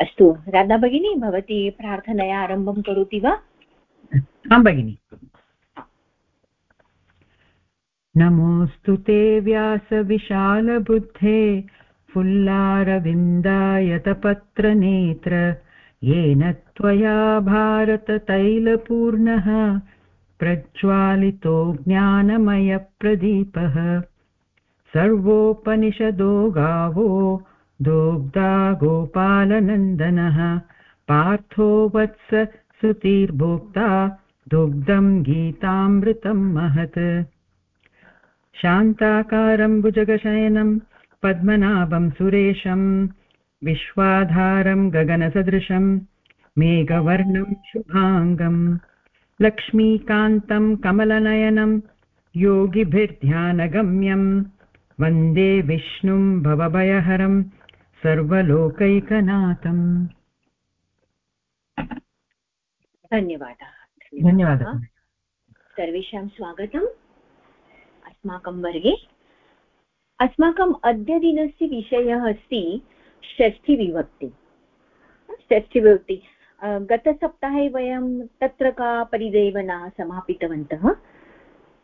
अस्तु, राधा भगिनी, भवती प्रार्थनया आरम्भं करोति वा? आं भगिनि। नमोऽस्तु ते व्यासविशालबुद्धे फुल्लारविन्दायतपत्रनेत्र येन त्वया भारततैलपूर्णः, प्रज्वालितो ज्ञानमयप्रदीपः। सर्वोपनिषदो गावो दोग्धा गोपालनन्दनः पार्थो वत्स श्रुतिर्भोक्ता दुग्धं गीतामृतं महत्। शान्ताकारं भुजगशयनं पद्मनाभं सुरेशं विश्वाधारं गगनसदृशं मेघवर्णं शुभाङ्गम् लक्ष्मीकान्तं कमलनयनं योगिभिर्ध्यानगम्यं वंदे विष्णुं भवभयहरं सर्वलोकैकनाथम्। धन्यवादः। धन्यवादः। सर्वेषां स्वागतम्। अस्माकं वर्गे। अस्माकम् अद्यदिनस्य विषयः अस्ति षष्ठीविभक्ति। षष्ठीविभक्ति गतसप्ताहे वयं तत्र का परिदेवना समापितवन्तः?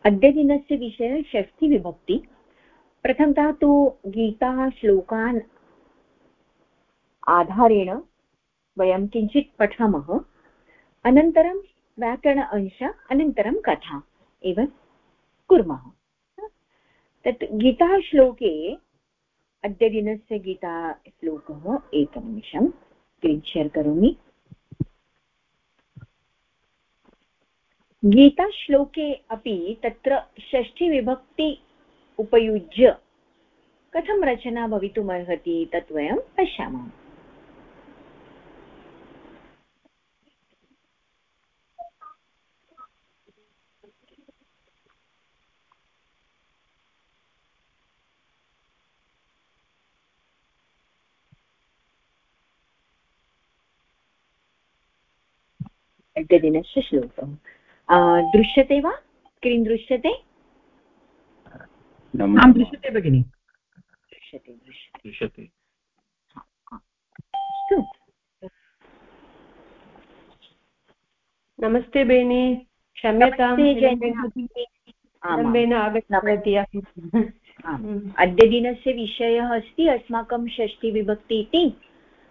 अद्यदिनस्य विषयः षष्ठीविभक्ति। प्रथमतः तु गीताश्लोकान् आधारेण वयं किञ्चित् पठामः। अनन्तरं व्याकरण अंश, अनन्तरं कथा एव कुर्मः। तत् गीताश्लोके अद्यदिनस्य गीताश्लोकः एकनिमिषं स्क्रीन् शेर् करोमि। गीताश्लोके अपि तत्र षष्ठीविभक्ति उपयुज्य कथं रचना भवितुमर्हति तत् वयं पश्यामः। अद्यदिनस्य श्लोकः दृश्यते वा? स्क्रीन् दृश्यते? दृश्यते भगिनि। दृश्यते दृश्यते। नमस्ते बेनि। क्षम्यतां। आगतवती अद्यदिनस्य विषयः अस्ति अस्माकं षष्ठीविभक्ति इति।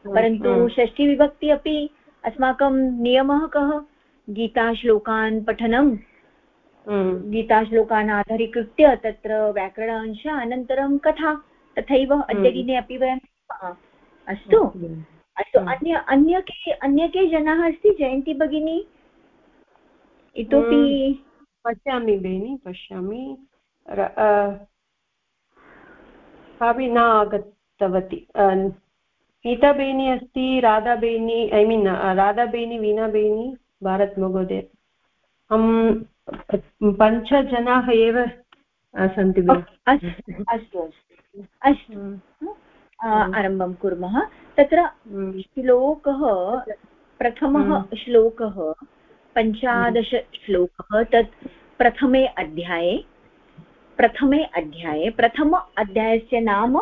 परन्तु षष्ठीविभक्ति अपि अस्माकं नियमः कः? गीताश्लोकान् पठनं। हम्म। गीताश्लोकान् आधारीकृत्य तत्र व्याकरण अंश अनन्तरं कथा तथैव हम्म। अद्यदिने अपि वयं अस्तु? अस्तु हम्म। अन्य अन्य के अन्य के जनाः अस्ति? जयन्ती भगिनी? इतोपि पश्यामि बेनि पश्यामि। कापि न आगतवती। गीता बेनी अस्ति राधा बेनी ऐ मीन् राधा बेनी वीणा बेनी भारत महोदय अहं पञ्चजनाः एव सन्ति अस्तु अस्तु अस्तु हम्म। आरम्भं कुर्मः तत्र हम्म। श्लोकः प्रथमः हम्म। श्लोकः पञ्चादशश्लोकः तत् प्रथमे अध्याये प्रथमे अध्याये प्रथम अध्यायस्य नाम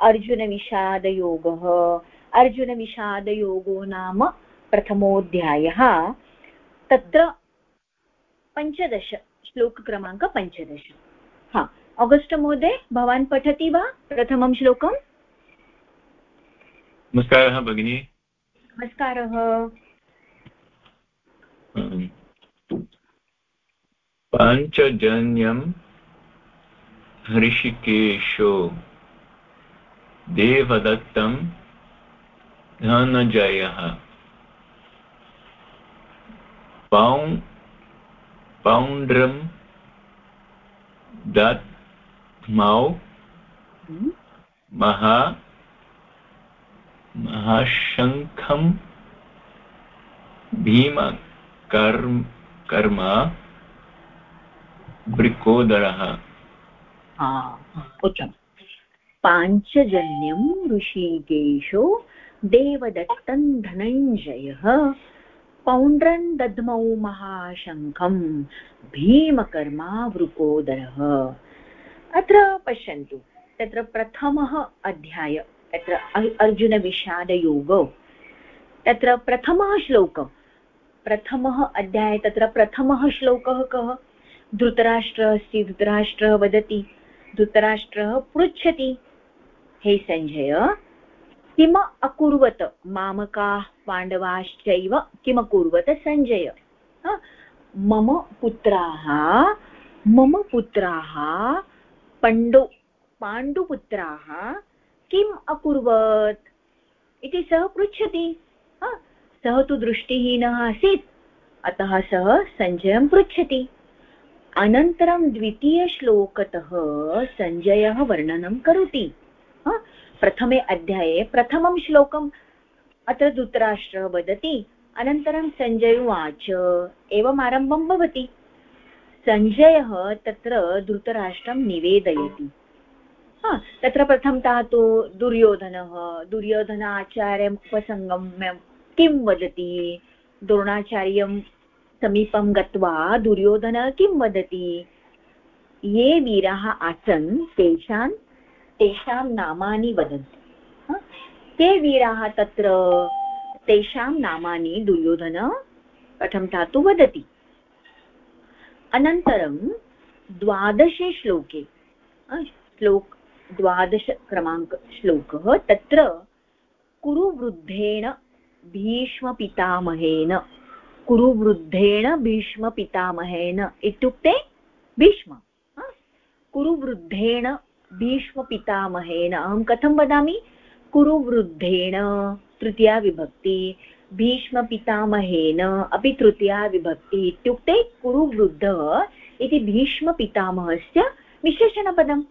अर्जुनविषादयोगः अर्जुनविषादयोगो नाम प्रथमोऽध्यायः। तत्र पञ्चदश श्लोकक्रमाङ्क पञ्चदश। हा आगस्ट् महोदय भवान् पठति वा प्रथमं श्लोकम् नमस्कारः भगिनी। नमस्कारः। पञ्चजन्यं हृषिकेशो देवदत्तं धनजयः। पौ पौण्ड्रं दत्मौ महा महाशङ्खं भीमकर्म कर्म वृकोदरः। उत्तमम् पाञ्चजन्यं ऋषिकेशो देवदत्तं धनञ्जयः पौण्ड्रन् दद्मौ महाशङ्खं भीमकर्मा वृकोदरः। अत्र पश्यन्तु, तत्र प्रथमः अध्याय, तत्र अर्जुनविषादयोगो। तत्र प्रथमः श्लोकः, प्रथमः अध्याये, तत्र प्रथमः श्लोकः कः? धृतराष्ट्रः अस्ति, धृतराष्ट्रः वदति, धृतराष्ट्रः पृच्छति। हे सञ्जय किम अकुर्वत? मामकाः पाण्डवाश्चैव किमकुर्वत सञ्जय मम पुत्राः मम पुत्राः, पण्डु, पाण्डुपुत्राः किम् अकुर्वत्? इति सः पृच्छति। सः तु दृष्टिहीनः आसीत्। अतः सः सञ्जयं पृच्छति। अनन्तरं द्वितीयश्लोकतः सञ्जयः वर्णनं करोति। प्रथमे अध्याये, प्रथमं श्लोकम् अत्र धृतराष्ट्रः वदति, अनन्तरं सञ्जय उवाच, एवम् आरम्भं भवति। सञ्जयः तत्र धृतराष्ट्रं निवेदयति। तत्र प्रथमतः तु दुर्योधनः दुर्योधनाचार्यम् उपसङ्गम्य किं वदति? द्रोणाचार्यं समीपं गत्वा दुर्योधनः किं वदति? ये वीराः आसन्, तेषां तेषां नामानि वदन्ति। ते वीराः तत्र तेषां नामानि दुर्योधन प्रथमतः तु वदति। अनन्तरं द्वादशे श्लोके श्लोक द्वादशक्रमाङ्कश्लोकः तत्र कुरुवृद्धेन भीष्मपितामहेन कुरुवृद्धेन भीष्मपितामहेन इत्युक्ते भीष्म कुरुवृद्धेन भीष्मपितामहेन अहं कथं वदामि? कुरुवृद्धेण तृतीया विभक्ति। भीष्मपितामहेन अपि तृतीया विभक्ति इत्युक्ते कुरुवृद्धः इति भीष्मपितामहस्य विशेषणपदम्।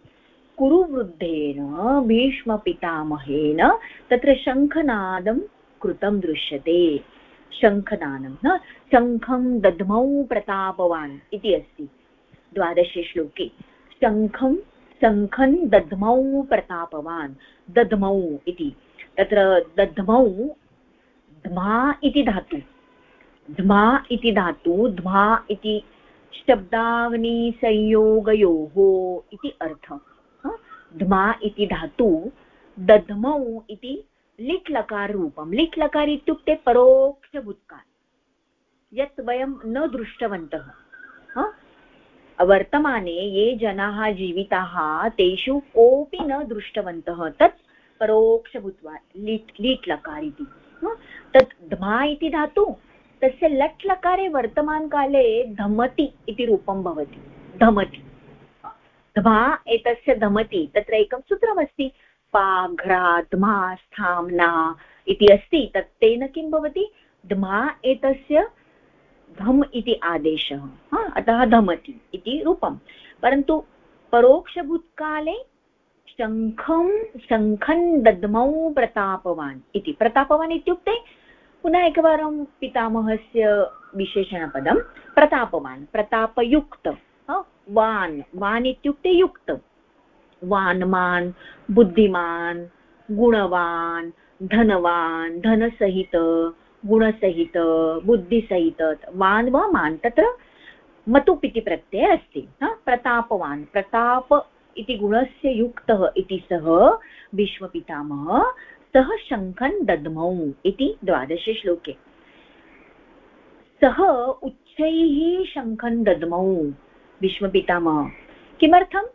कुरुवृद्धेन भीष्मपितामहेन तत्र शङ्खनादं कृतं दृश्यते। शङ्खदानं न, शङ्खं दध्मौ प्रतापवान् इति अस्ति। द्वादशे श्लोके। शङ्खं शङ्खं दध्मौ प्रतापवान्। दध्मौ इति। तत्र दध्मौ ध्मा इति धातु। ध्मा इति धातु ध्मा इति शब्दाग्निसंयोगयोः इति अर्थः। ध्मा इति धातु दध्मौ इति लिट् लकार लिट् लकार इत्युक्ते परोक्षभूत्काल यत् वयं न दृष्टवन्तः। वर्तमाने ये जनाः जीविताः तेषु कोऽपि न दृष्टवन्तः। तत् परोक्षभूत्वा लिट् लिट् लकार इति तत् धमा इति धातु, तस्य लट् लकारे वर्तमानकाले धमति इति रूपं भवति। धमति। धमा एतस्य धमति, तत्र एकं सूत्रमस्ति। पाघ्राध्मा स्थाम्ना इति अस्ति, तत् तेन किं भवति? ध्मा एतस्य धम् इति आदेशः। अतः धमति इति रूपं परन्तु परोक्षभूत्काले शङ्खं शङ्खन् दद्मौ प्रतापवान् इति। प्रतापवान् इत्युक्ते पुनः एकवारं पितामहस्य विशेषणपदं प्रतापवान् प्रतापयुक्त वान् वान् इत्युक्ते युक्त वान्मान्, बुद्धिमान्, गुणवान्, धनवान्, धनसहित गुणसहित बुद्धिसहित वान् वा मान् तत्र मतुप् इति प्रत्ययः अस्ति प्रतापवान् प्रताप इति गुणस्य युक्तः इति सः भीष्मपितामहः सः शङ्खन् दद्मौ इति द्वादशे श्लोके सः उच्चैः शङ्खन् दद्मौ भीष्मपितामहः किमर्थं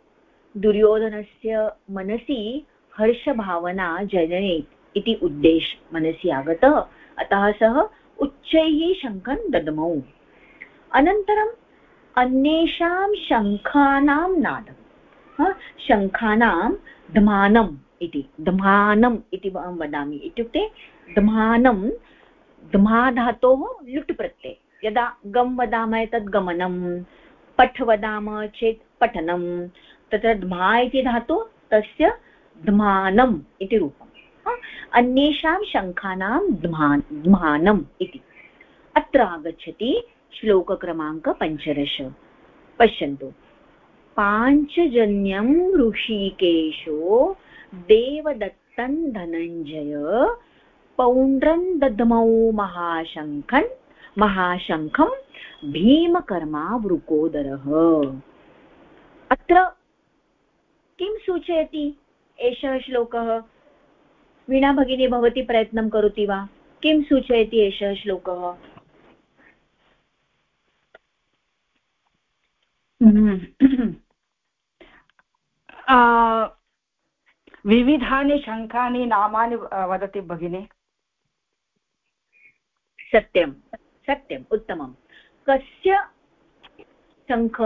दुर्योधनस्य मनसि हर्षभावना जनयेत् इति उद्देश मनसि आगतः अतः सः उच्चैः शङ्खं ददमौ। अनन्तरम् अन्येषां शङ्खानां नादं। शङ्खानां ध्मानम् इति ध्मानम् इति अहं वदामि इत्युक्ते ध्मानं ध्माधातोः लुट् प्रत्यय यदा गम् वदामः तद् गमनं, पठ वदामः चेत् पठनं, तत्र ध्मा इति धातु, तस्य ध्मानम् इति रूपम्। अन्येषां शङ्खानां ध्मा ध्मानम् इति। अत्र आगच्छति श्लोकक्रमाङ्क पञ्चदश। पश्यन्तु। पाञ्चजन्यं ऋषिकेशो देवदत्तं धनञ्जय, पौण्ड्रं दद्मौ महाशङ्खन्, महाशङ्खं भीमकर्मा वृकोदरः। अत्र किं सूचयति एषः श्लोकः? वीणा भगिनी भवती प्रयत्नं करोति वा? किं सूचयति एषः श्लोकः? विविधानि शङ्खानि नामानि वदति भगिनि। सत्यं सत्यम् उत्तमं कस्य शङ्ख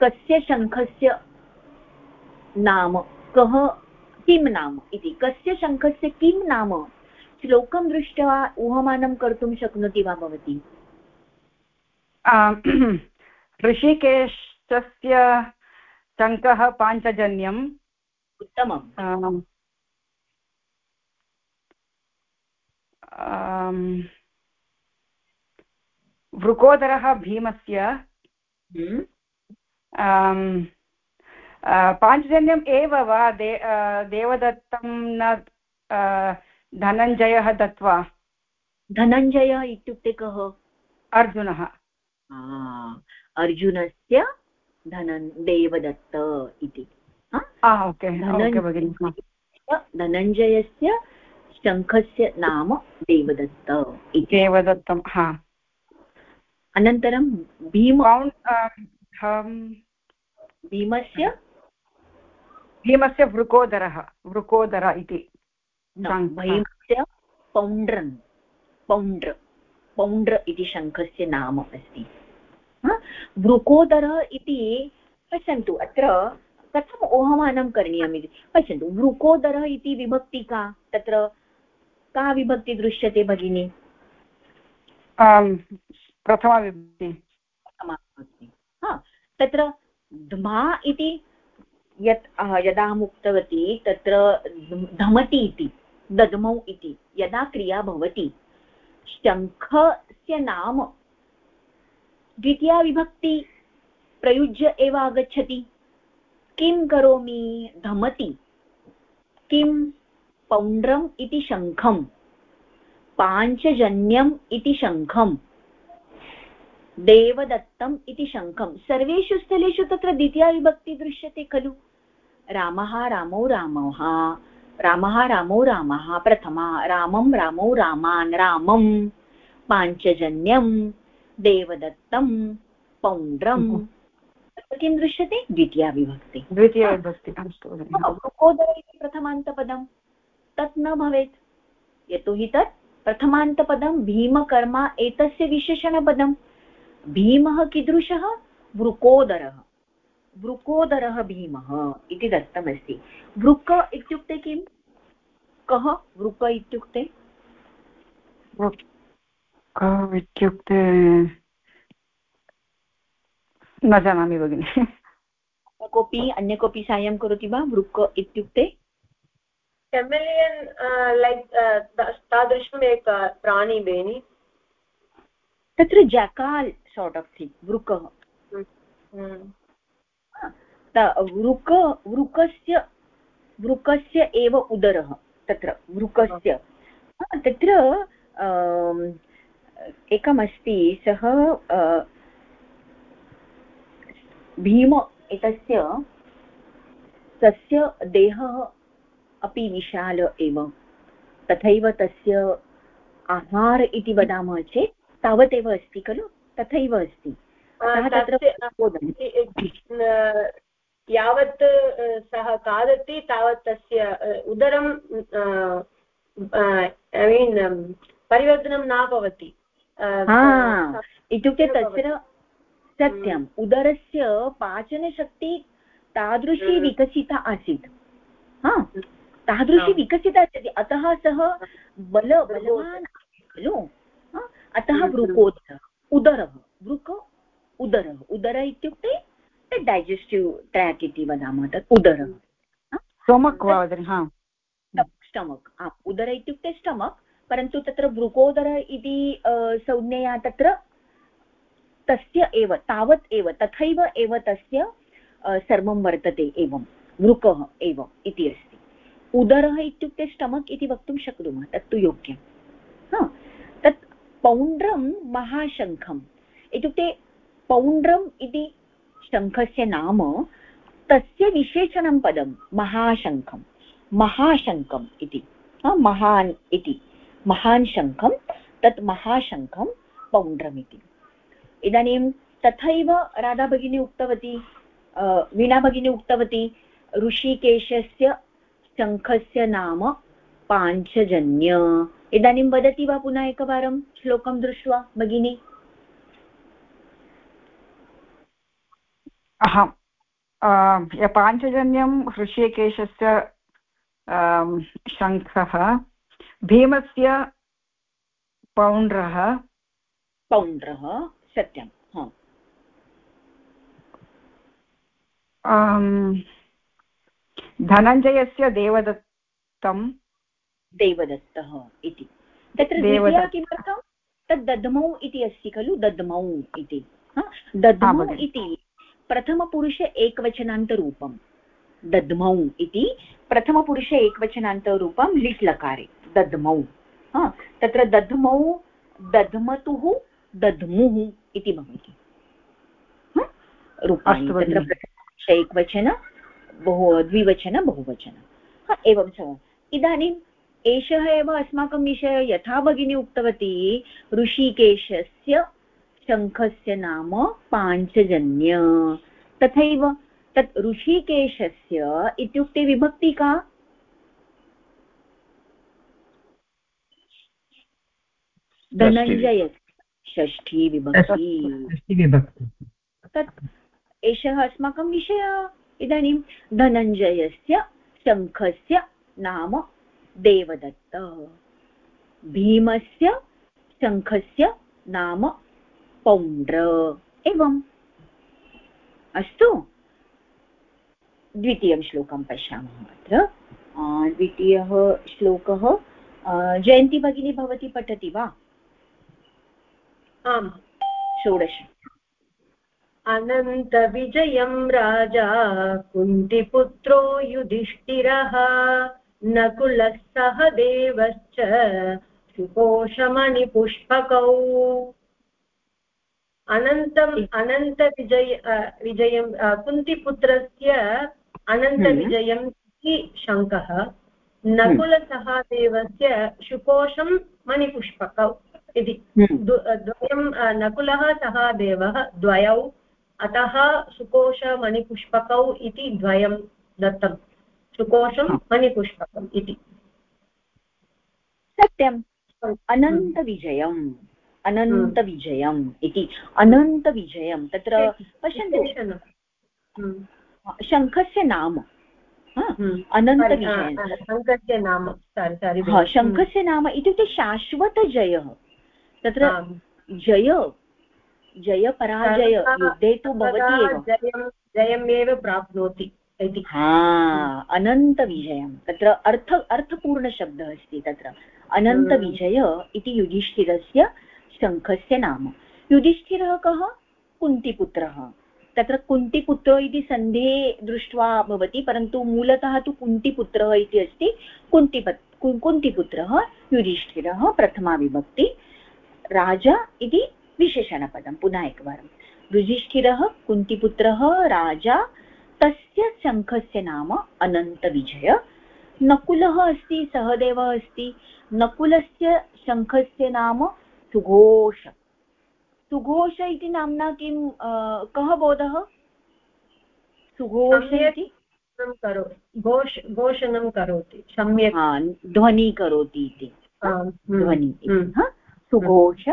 कस्य शङ्खस्य नाम कः किं नाम? इति। कस्य शङ्खस्य किं नाम? श्लोकं दृष्ट्वा ऊहमानं कर्तुं शक्नोति वा भवती? ऋषिकेशस्य शङ्खः पाञ्चजन्यम्। उत्तमम्। वृकोदरः भीमस्य। हम्म। पाञ्चजन्यम् एव वा दे देवदत्तं न धनञ्जयः दत्त्वा धनञ्जयः इत्युक्ते कः अर्जुनः अर्जुनस्य धनं देवदत्त इति धनञ्जयस्य शङ्खस्य नाम देवदत्त इति देवदत्तं हा अनन्तरं भीम भीमस्य भीमस्य वृकोदरः वृकोदर इति भीमस्य पौण्ड्रन् पौण्ड्र पौण्ड्र इति शङ्खस्य नाम अस्ति। वृकोदर इति पश्यन्तु अत्र कथम् ओहमानं करणीयम् इति? पश्यन्तु वृकोदरः इति विभक्ति का? तत्र का विभक्ति दृश्यते भगिनि? प्रथमा विभक्ति। हा? तत्र ध्मा इति यत् यदा अहम् उक्तवती, तत्र धमति इति दध्मौ इति, यदा क्रिया भवति, शङ्खस्य नाम द्वितीया विभक्ति प्रयुज्य एव आगच्छति। किं करोमि? धमति। किं? पौण्ड्रम् इति शङ्खम्। पाञ्चजन्यम् इति शङ्खम्। देवदत्तम् इति शङ्खं सर्वेषु स्थलेषु तत्र द्वितीया दृश्यते खलु। रामः रामौ रामः। रामः रामौ रामः प्रथमा रामं रामौ रामान् रामं पाञ्चजन्यं देवदत्तं पौण्ड्रम् किं दृश्यते? द्वितीया विभक्ति द्वितीया विभक्ति वृकोदर इति प्रथमान्तपदं। तत् न भवेत्। यतोहि तत् प्रथमान्तपदं भीमकर्मा एतस्य विशेषणपदं। भीमः कीदृशः? वृकोदरः। वृकोदरः भीमः इति दत्तमस्ति. वृक इत्युक्ते किं कः? वृक इत्युक्ते? इत्युक्ते न जानामि भगिनि. कोऽपि अन्य कोऽपि साहाय्यं करोति वा? वृक इत्युक्ते? केमेलियन् लैक् तादृशम् एक प्राणी बेनि. तत्र जकाल् सोर्ट् आफ् थिङ्ग् वृकः. वृक वृकस्य वृकस्य एव उदरः तत्र वृकस्य। तत्र एकमस्ति सः भीम एतस्य तस्य देहः अपि विशाल एव। तथैव तस्य आहार इति वदामः चेत् तावदेव अस्ति खलु? तथैव अस्ति। यावत् सः खादति तावत् तस्य उदरं ऐ मीन् परिवर्तनं न भवति। इत्युक्ते तस्य सत्यम् उदरस्य पाचनशक्ति तादृशी विकसिता आसीत्। हा तादृशी विकसिता अस्ति अतः सः बल बलवान् खलु। अतः वृकोदरः उदरः वृक उदरः। उदर इत्युक्ते डैजेस्टिव् ट्राक् इति वदामः तत् उदरः. स्टमक् स्टमक् उदर इत्युक्ते स्टमक् परन्तु तत्र वृकोदर इति संज्ञया तत्र तस्य एव तावत् एव तथैव एव तस्य सर्वं वर्तते एवं वृकः एव इति अस्ति। उदरः इत्युक्ते स्टमक् इति वक्तुं शक्नुमः तत्तु योग्यं। हा? तत् पौण्ड्रं महाशङ्खम्। इत्युक्ते पौण्ड्रम् इति शङ्खस्य नाम तस्य विशेषणं पदं महाशङ्खं महाशङ्खम् इति महान् इति, महान् शङ्खं, तत् महाशङ्खं पौण्ड्रमिति। इदानीं तथैव राधा भगिनी उक्तवती वीणा भगिनी उक्तवती, ऋषिकेशस्य शङ्खस्य नाम पाञ्चजन्य। इदानीं वदति वा पुनः एकवारं श्लोकं दृष्ट्वा, भगिनी? अहं पाञ्चजन्यं ऋषिकेशस्य शङ्खः भीमस्य पौण्ड्रः। पौण्ड्रः सत्यं धनञ्जयस्य देवदत्तं देवदत्तः इति। तत्र द्वितीया किमर्थं? तद् दद्मौ इति अस्ति खलु दद्मौ इति दद्मौ इति। प्रथमपुरुष एकवचनान्तरूपं दद्मौ इति प्रथमपुरुषे एकवचनान्तरूपं लिट् लकारे दद्मौ तत्र दध्मौ दध्मतुः दध्मुः इति भवति। रूपाणि तत्र प्रथमपुरुष एकवचन बहु द्विवचन बहुवचन। एवं च। इदानीम् एषः एव अस्माकं विषयः यथा भगिनी उक्तवती ऋषिकेशस्य शङ्खस्य नाम पाञ्चजन्य। तथैव तत् ऋषिकेशस्य इत्युक्ते विभक्ति का? धनञ्जय षष्ठी विभक्ति। तत् एषः अस्माकं विषयः। इदानीं धनञ्जयस्य शङ्खस्य नाम देवदत्त। भीमस्य शङ्खस्य नाम पौण्ड्र एवम् अस्तु। द्वितीयं श्लोकं पश्यामः अत्र। द्वितीयः श्लोकः जयन्ती भगिनी भवती पठति वा? आम्। षोडश। अनन्तविजयं राजा कुन्तिपुत्रो युधिष्ठिरः। नकुलः सह देवश्च सुकोशमणिपुष्पकौ अनन्तम् अनन्तविजय विजयं कुन्तिपुत्रस्य अनन्तविजयम् इति शङ्कः नकुलसहादेवस्य शुकोशं मणिपुष्पकौ इति। हम्म। द्वयं नकुलः सहादेवः द्वयौ अतः सुकोशमणिपुष्पकौ इति द्वयं दत्तं। सुकोशं मणिपुष्पकम् इति। सत्यम्। अनन्तविजयम्। अनन्तविजयम् इति। अनन्तविजयं तत्र पश्यन्तु। शङ्खस्य नाम। अनन्तशङ्खस्य नाम। शङ्खस्य नाम इत्युक्ते शाश्वतजयः। तत्र जय जयपराजय युद्धे तु भवति एव। जयमेव प्राप्नोति इति। हा अनन्तविजयं तत्र अर्थ अर्थपूर्णशब्दः अस्ति तत्र। अनन्तविजय इति युधिष्ठिरस्य शङ्खस्य नाम। युधिष्ठिरः कः? कुन्तिपुत्रः। तत्र कुन्तिपुत्र इति सन्धेः दृष्ट्वा भवति, परन्तु मूलतः तु कुन्तिपुत्रः इति अस्ति। कुन्तिपत् कुन्तिपुत्रः, युधिष्ठिरः, प्रथमा विभक्ति, राजा इति विशेषणपदं। पुनः एकवारं। युधिष्ठिरः, कुन्तिपुत्रः, राजा, तस्य शङ्खस्य नाम अनन्तविजय। नकुलः अस्ति, सहदेवः अस्ति। नकुलस्य शङ्खस्य नाम सुघोष। सुघोष इति नाम्ना किं कः बोधः? सुघोष इति? घोष घोषणं करोति सम्यक्। ध्वनि करोति इति। ध्वनि सुघोष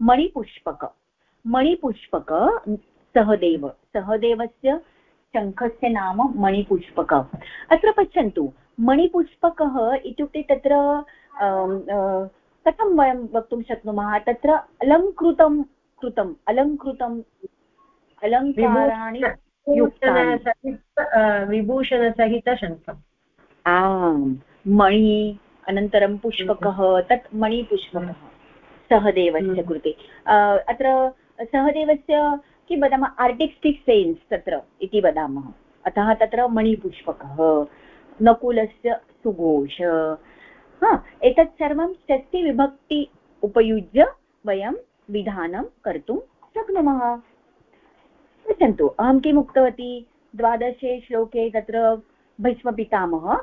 मणिपुष्पक। मणिपुष्पक सहदेव। सहदेवस्य शङ्खस्य नाम मणिपुष्पक। अत्र पश्यन्तु मणिपुष्पकः इत्युक्ते तत्र कथं वयं वक्तुं शक्नुमः? तत्र अलङ्कृतं कृतम् अलङ्कृतम् अलङ्काराणि विभूषणसहितशङ्खम्। आम् मणि अनन्तरं पुष्पकः तत् मणिपुष्पकः सहदेवस्य हम्म। कृते। अत्र सहदेवस्य किं वदामः? आर्टिस्टिक् सेन्स् तत्र इति वदामः। अतः तत्र मणिपुष्पकः नकुलस्य सुघोष एतत् सर्वं षष्टिविभक्ति उपयुज्य वयं विधानं कर्तुं शक्नुमः। पश्यन्तु अहं किम् उक्तवती? द्वादशे श्लोके तत्र भीष्मपितामहः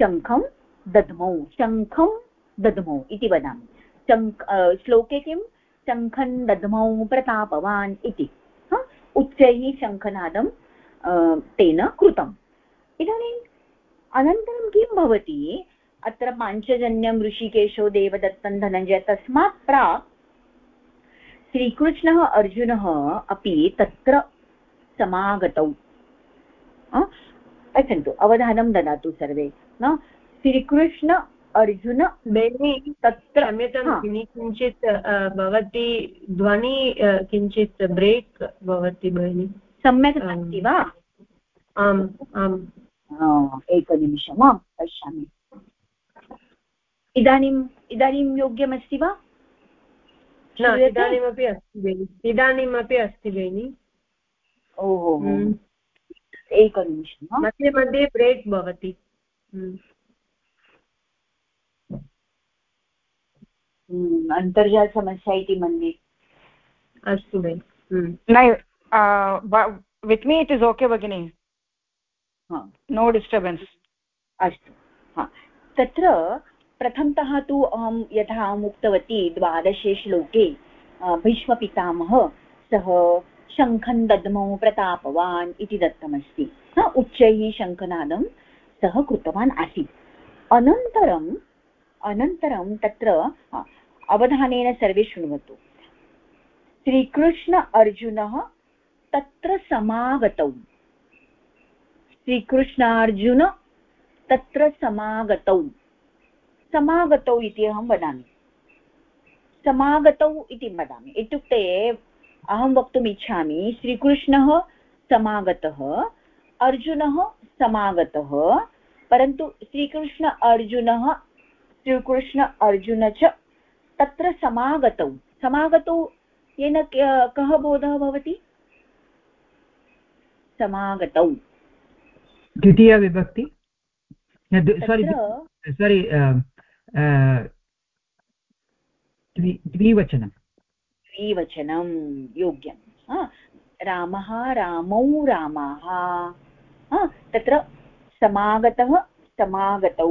शङ्खं दध्मौ शङ्खं दद्मौ इति वदामि। शङ्ख श्लोके किं शङ्खन् दद्मौ प्रतापवान् इति। उच्चैः शङ्खनादं तेन कृतम्। इदानीम् अनन्तरं किं भवति? अत्र पाञ्चजन्यं ऋषिकेशो देवदत्तं धनञ्जय। तस्मात् प्राक् श्रीकृष्णः अर्जुनः अपि तत्र समागतौ। पश्यन्तु अवधानं ददातु सर्वे। न? श्रीकृष्ण अर्जुन तत्र क्षम्यतां किञ्चित् भवती ध्वनि किञ्चित् ब्रेक् भवति भगिनि। सम्यक् अस्ति वा? आम् आम्। एकनिमिषम् आं पश्यामि। इदानीम् इदानीं योग्यमस्ति वा? न इदानीमपि अस्ति बेनि। इदानीमपि अस्ति बेनि। ओहो। हम्म। एकनिमिषं मध्ये मध्ये ब्रेक् भवति। हम्म। हम्म, अन्तर्जालसमस्या इति मन्ये। अस्तु बेनि। न with me it is okay भगिनि। नो डिस्टर्बेन्स् अस्तु। हा। तत्र प्रथमतः तु अहं यथा अहम् उक्तवती द्वादशे श्लोके भीष्मपितामहः, सः शङ्खं दद्मौ प्रतापवान् इति दत्तमस्ति। उच्चैः शङ्खनादं सः कृतवान् आसीत्। अनन्तरम् अनन्तरं तत्र अवधानेन सर्वे शृण्वन्तु। श्रीकृष्ण अर्जुनः तत्र समागतौ। श्रीकृष्णार्जुन तत्र समागतौ। समागतौ इति अहं वदामि। समागतौ इति वदामि। इत्युक्ते अहं वक्तुम् इच्छामि श्रीकृष्णः समागतः अर्जुनः समागतः परन्तु श्रीकृष्ण अर्जुनः श्रीकृष्ण अर्जुन च तत्र समागतौ। समागतौ येन कः बोधः भवति? समागतौ। द्वितीयविभक्ति सोरि सोरि द्विवचनं द्विवचनं योग्यं रामः रामौ रामाः तत्र समागतः समागतौ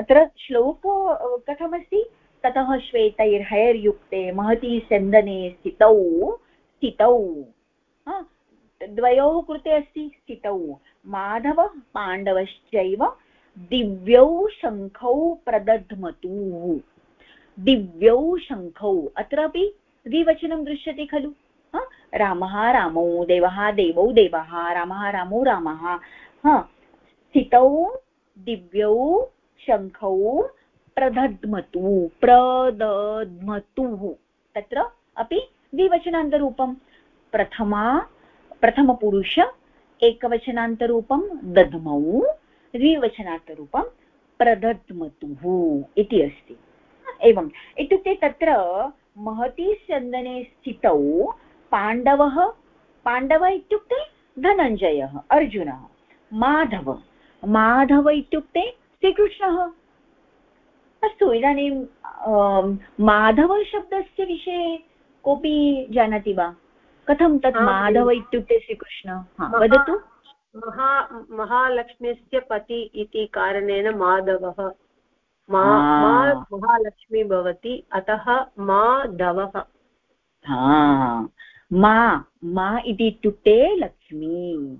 अत्र श्लोक कथमस्ति ततः श्वेतैर्हैर्युक्ते महती स्यन्दने स्थितौ स्थितौ द्वयोः कृते अस्ति स्थितौ माधवः पाण्डवश्चैव दिव्यौ शङ्खौ प्रदध्मतुः। दिव्यौ शङ्खौ। अत्रापि द्विवचनं दृश्यते खलु। रामः, रामौ, देवः, देवौ, देवः, रामः, रामौ, रामः। स्थितौ दिव्यौ शङ्खौ प्रदध्मतु। प्रदध्मतुः। तत्र अपि द्विवचनान्तरूपं। प्रथमा, प्रथमपुरुष, एकवचनान्तरूपं दध्मौ। द्विवचनान्तरूपं प्रदध्मतुः इति अस्ति। एवम् इत्युक्ते तत्र महती स्यन्दने स्थितौ पाण्डवः पाण्डव इत्युक्ते धनञ्जयः अर्जुनः माधव। माधव इत्युक्ते श्रीकृष्णः। अस्तु इदानीं माधवशब्दस्य विषये कोऽपि जानाति वा? कथं तत् माधव इत्युक्ते श्रीकृष्ण? वदतु। महा महालक्ष्म्यस्य पति इति कारणेन माधवः। मा महालक्ष्मी भवति अतः माधवः। मा मा इति इत्युक्ते लक्ष्मी।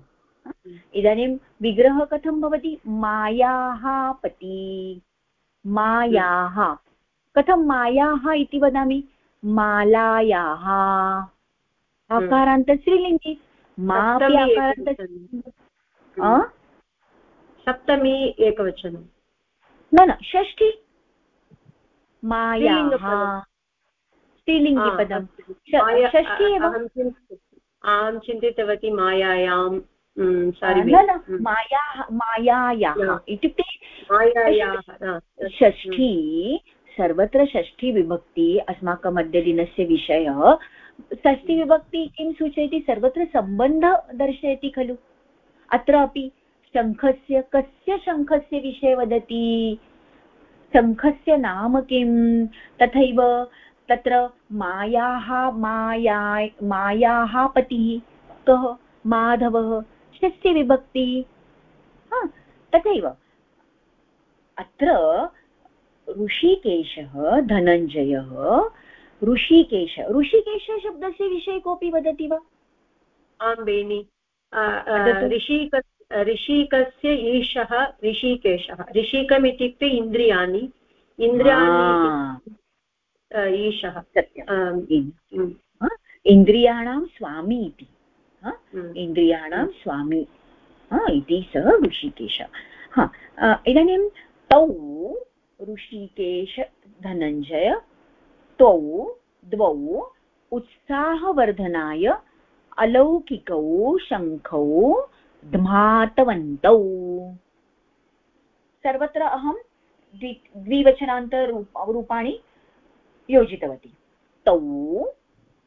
इदानीं विग्रहः कथं भवति मायाः पति। मायाः। कथं मायाः इति वदामि? मालायाः। आकारान्त स्त्रीलिङ्गि। मापि आकारान्त सप्तमी एकवचनं न न षष्ठी। मायाः स्त्रीलिङ्गिपदं षष्ठी एव? अहं चिन्तितवती मायायां न मायाः मायायाः। इत्युक्ते षष्ठी सर्वत्र षष्ठीविभक्ति अस्माकम् अद्यदिनस्य विषयः। षष्ठीविभक्ति किं सूचयति? सर्वत्र सम्बन्ध दर्शयति खलु। अत्र अपि शङ्खस्य, कस्य शङ्खस्य विषये वदति? शङ्खस्य नाम किं तथैव तत्र मायाः, माया, मायाः पतिः कः? माधवः षष्ठीविभक्ति तथैव। अत्र ऋषिकेशः, धनञ्जयः, ऋषिकेश, ऋषिकेशशब्दस्य विषये कोऽपि वदति वा? आं बेनि ऋषिक ऋषिकस्य ईशः ऋषिकेशः। ऋषिकम् इत्युक्ते इन्द्रियाणि। इन्द्रियाणि ईशः। इन्द्रियाणां स्वामी इति। इन्द्रियाणां स्वामी। इति सः ऋषिकेश। हा इदानीं तौ ऋषिकेश धनञ्जय तौ द्वौ उत्साहवर्धनाय अलौकिकौ, शङ्खौ, ध्मातवन्तौ। सर्वत्र अहं द्वि द्विवचनान्तरूप रूपाणि योजितवती। तौ,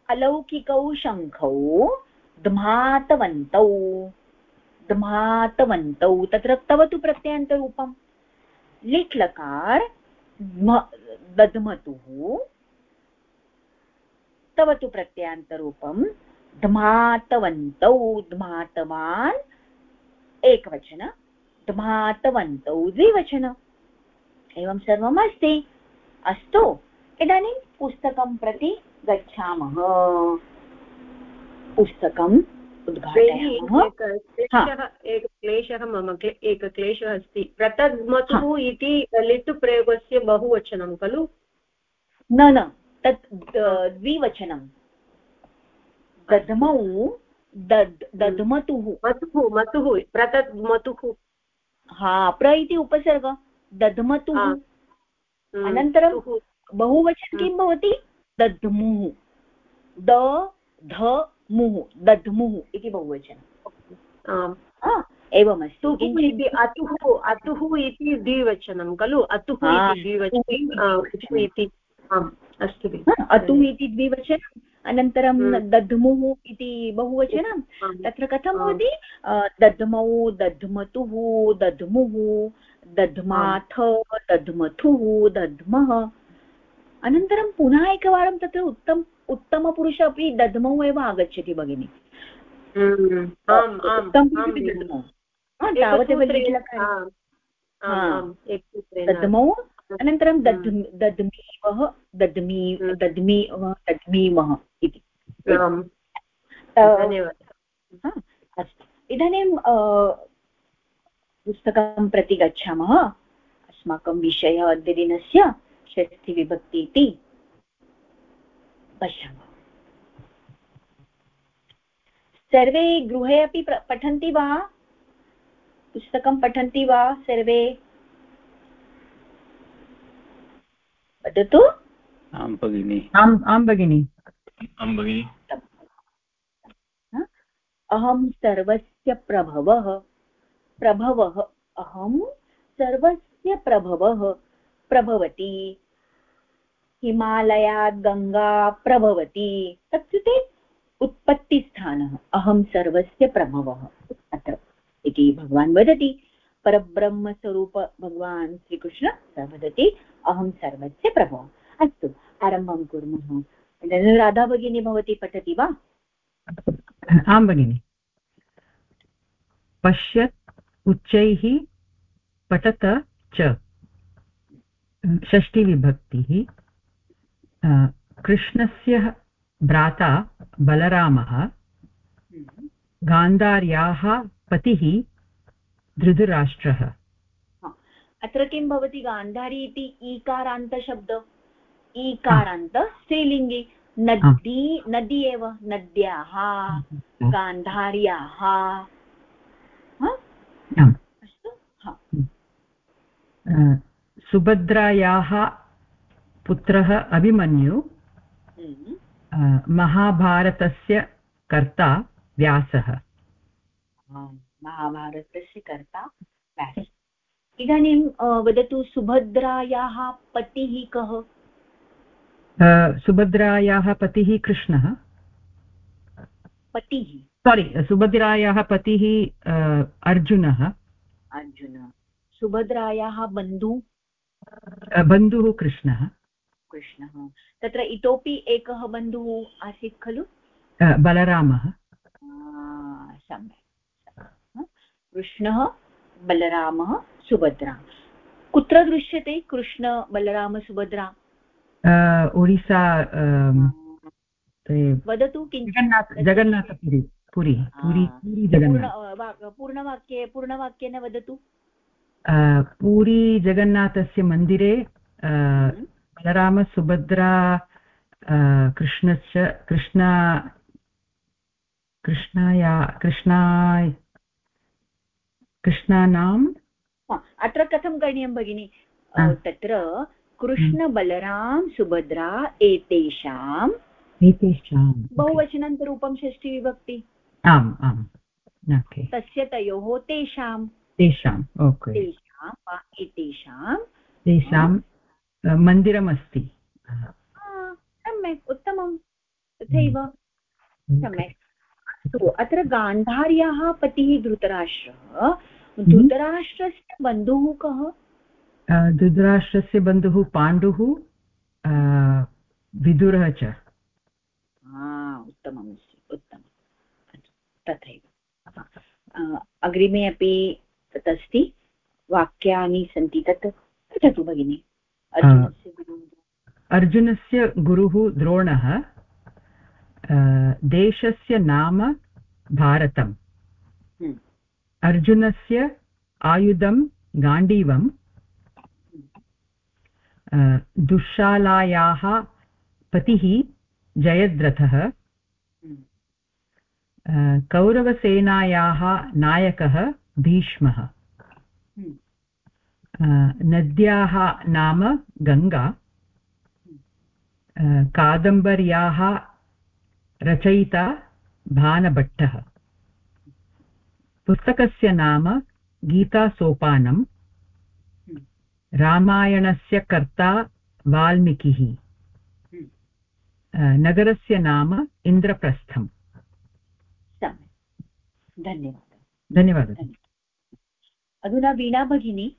अलौकिकौ, शङ्खौ, ध्मातवन्तौ। ध्मातवन्तौ, तत्र तव तु प्रत्ययान्तरूपं। लिट्लकार दध्मतुः, तव तु प्रत्ययान्तरूपं। धमातवन्तौ धमातवान् एकवचन धमातवन्तौ द्विवचन एवं सर्वम् अस्ति अस्तु इदानीं पुस्तकं प्रति गच्छामः। पुस्तकम् उद्घाटयामः। एकः क्लेशः मम एकः क्लेशः अस्ति। प्रतद्मतुः इति लिट् प्रयोगस्य बहुवचनं खलु? न न तत् द्विवचनं। दध्मौ दद् दध्मतुः मतुः मतुः प्रतद् मतुः हा प्र इति उपसर्ग। दध्मतुः अनन्तरं बहुवचन किं भवति? दध्मुः द ध मुः। दध्मुः इति बहुवचनम् एवमस्ति। अतुः अतुः इति द्विवचनं खलु? अतुः इति द्विवचनं इति। अस्तु अतु इति द्विवचनम् अनन्तरं दध्मुः इति बहुवचनं तत्र कथं भवति? दध्मौ दध्मतुः दध्मुः दध्माथ दध्मथुः दध्मः अनन्तरं पुनः एकवारं तत्र उत्तम उत्तमपुरुष अपि दध्मौ एव आगच्छति भगिनि। तावदेव दध्मौ अनन्तरं दध् दध्मीवः दध्मी दध्मीवः दध्मीमः इति। अस्तु। इदानीं पुस्तकं प्रति गच्छामः। अस्माकं विषयः अद्यदिनस्य षष्ठिविभक्ति इति पश्यामः। सर्वे गृहे अपि पठन्ति वा? पुस्तकं पठन्ति वा सर्वे? वदतु आं भगिनि। आम् आं भगिनि। आं भगिनि। अहं सर्वस्य प्रभवः। प्रभवः। अहं सर्वस्य प्रभवः। प्रभवति। हिमालयात् गङ्गा प्रभवति। तत्कृते उत्पत्तिस्थानः। अहं सर्वस्य प्रभवः। अत्र इति भगवान् वदति। परब्रह्मस्वरूप भगवान् श्रीकृष्ण सः वदति अहं सर्वस्य प्रभवः अस्तु आरम्भं कुर्मः। राधा भगिनी भवती पठति वा? आं भगिनि। पश्यत् उच्चैः पठत च। षष्टिविभक्तिः कृष्णस्य भ्राता बलरामः हम्म। गान्धार्याः पतिः धृतराष्ट्रः। अत्र किं भवति गान्धारी इति ईकारान्तशब्द ईकारान्त स्त्रीलिङ्गे। नदी नदी एव नद्याः गान्धार्याः। सुभद्रायाः पुत्रः अभिमन्यु। हम्म। महाभारतस्य कर्ता व्यासः। महाभारतस्य कर्ता व्यास। इदानीं वदतु सुभद्रायाः पतिः कः? सुभद्रायाः पतिः कृष्णः। पतिः। सोरि सुभद्रायाः पतिः अर्जुनः। अर्जुन। सुभद्रायाः बन्धु? बन्धुः कृष्णः। कृष्णः। तत्र इतोपि एकः बन्धुः आसीत् खलु? बलरामः। सम्यक्। कृष्णः बलरामः सुभद्रा कुत्र दृश्यते कृष्ण बलराम सुभद्रा? ओडिसा वदतु जगन्नाथ जगन्नाथपुरी पुरी पुरी पुरी जगन्नाथ। पूर्णवाक्ये पूर्णवाक्येन वदतु। पूरी जगन्नाथस्य मन्दिरे हम्म। बलरामसुभद्रा कृष्णस्य कृष्णा कृष्णाया कृष्णाय कृष्णानाम्? अत्र कथं करणीयं भगिनि? तत्र कृष्णबलरां सुभद्रा एतेषाम् एतेषां बहुवचनान्तरूपं षष्टिविभक्ति आम् आम् तस्य तयोः तेषां तेषाम् ओके। तेषां वा एतेषां। तेषां मन्दिरमस्ति। सम्यक् उत्तमं। तथैव सम्यक्। अस्तु अत्र गान्धार्याः पतिः धृतराष्ट्रः। हम्म। धृतराष्ट्रस्य बन्धुः कः? धृतराष्ट्रस्य बन्धुः पाण्डुः विदुरः च। उत्तमम् उत्तमं तथैव। अग्रिमे अपि तत् अस्ति वाक्यानि सन्ति तत्। पठतु भगिनि। अर्जुनस्य गुरुः द्रोणः। देशस्य नाम भारतम् हम्म। अर्जुनस्य आयुधं गाण्डीवं दुःशालायाः पतिः जयद्रथः हम्म। कौरवसेनायाः नायकः भीष्मः हम्म। नद्याः नाम गङ्गा कादम्बर्याः रचयिता भानभट्टः। पुस्तकस्य नाम गीतासोपानं रामायणस्य कर्ता वाल्मीकिः। नगरस्य नाम इन्द्रप्रस्थम्। धन्यवादः। धन्यवादः। अधुना वीणा भगिनी।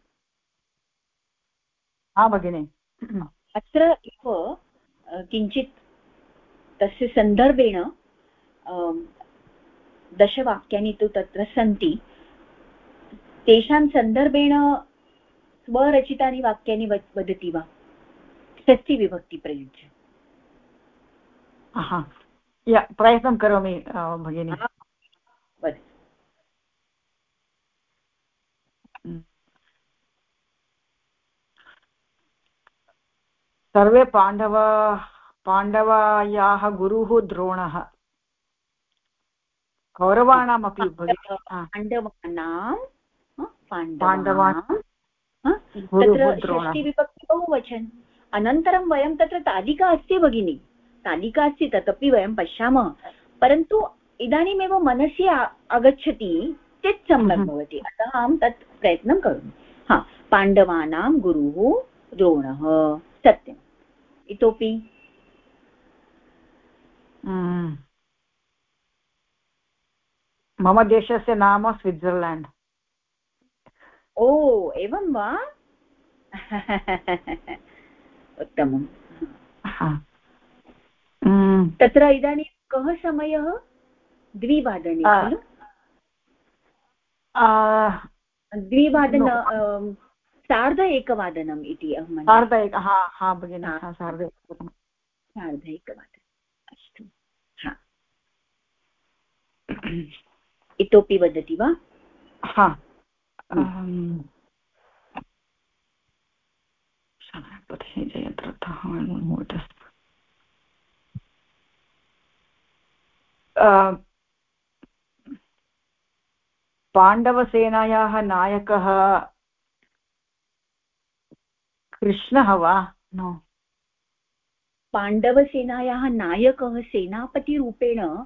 हा भगिनि। अत्र एव किञ्चित् तस्य सन्दर्भेण दशवाक्यानि तु तत्र सन्ति। तेषां सन्दर्भेण स्वरचितानि वाक्यानि वदति वा? षष्टिविभक्ति प्रयुज्य। प्रयत्नं करोमि भगिनि। सर्वे पाण्डव पाण्डवायाः गुरुः द्रोणः। कौरवाणामपि पाण्डवानां पाण्डवानां अनन्तरं वयं तत्र तालिका अस्ति भगिनि। तालिका अस्ति तदपि वयं पश्यामः। परन्तु इदानीमेव मनसि आगच्छति चेत् सम्यक् भवति। अतः अहं तत् प्रयत्नं करोमि। हा पाण्डवानां गुरुः द्रोणः। सत्यम्। इतोपि मम देशस्य नाम स्विट्जर्लेण्ड्. ओ एवं वा? उत्तमम्. तत्र इदानीं कः समयः? द्विवादने खलु? द्विवादन सार्ध एकवादनम् इति अहं सार्ध एक हा हा भगिनि सार्ध एकवादनं सार्ध एकवादनम् अस्तु हा इतोपि वदति वा? हा। जयद्रथः पाण्डवसेनायाः नायकः कृष्णः वा? नो। पाण्डवसेनायाः नायकः सेनापतिरूपेण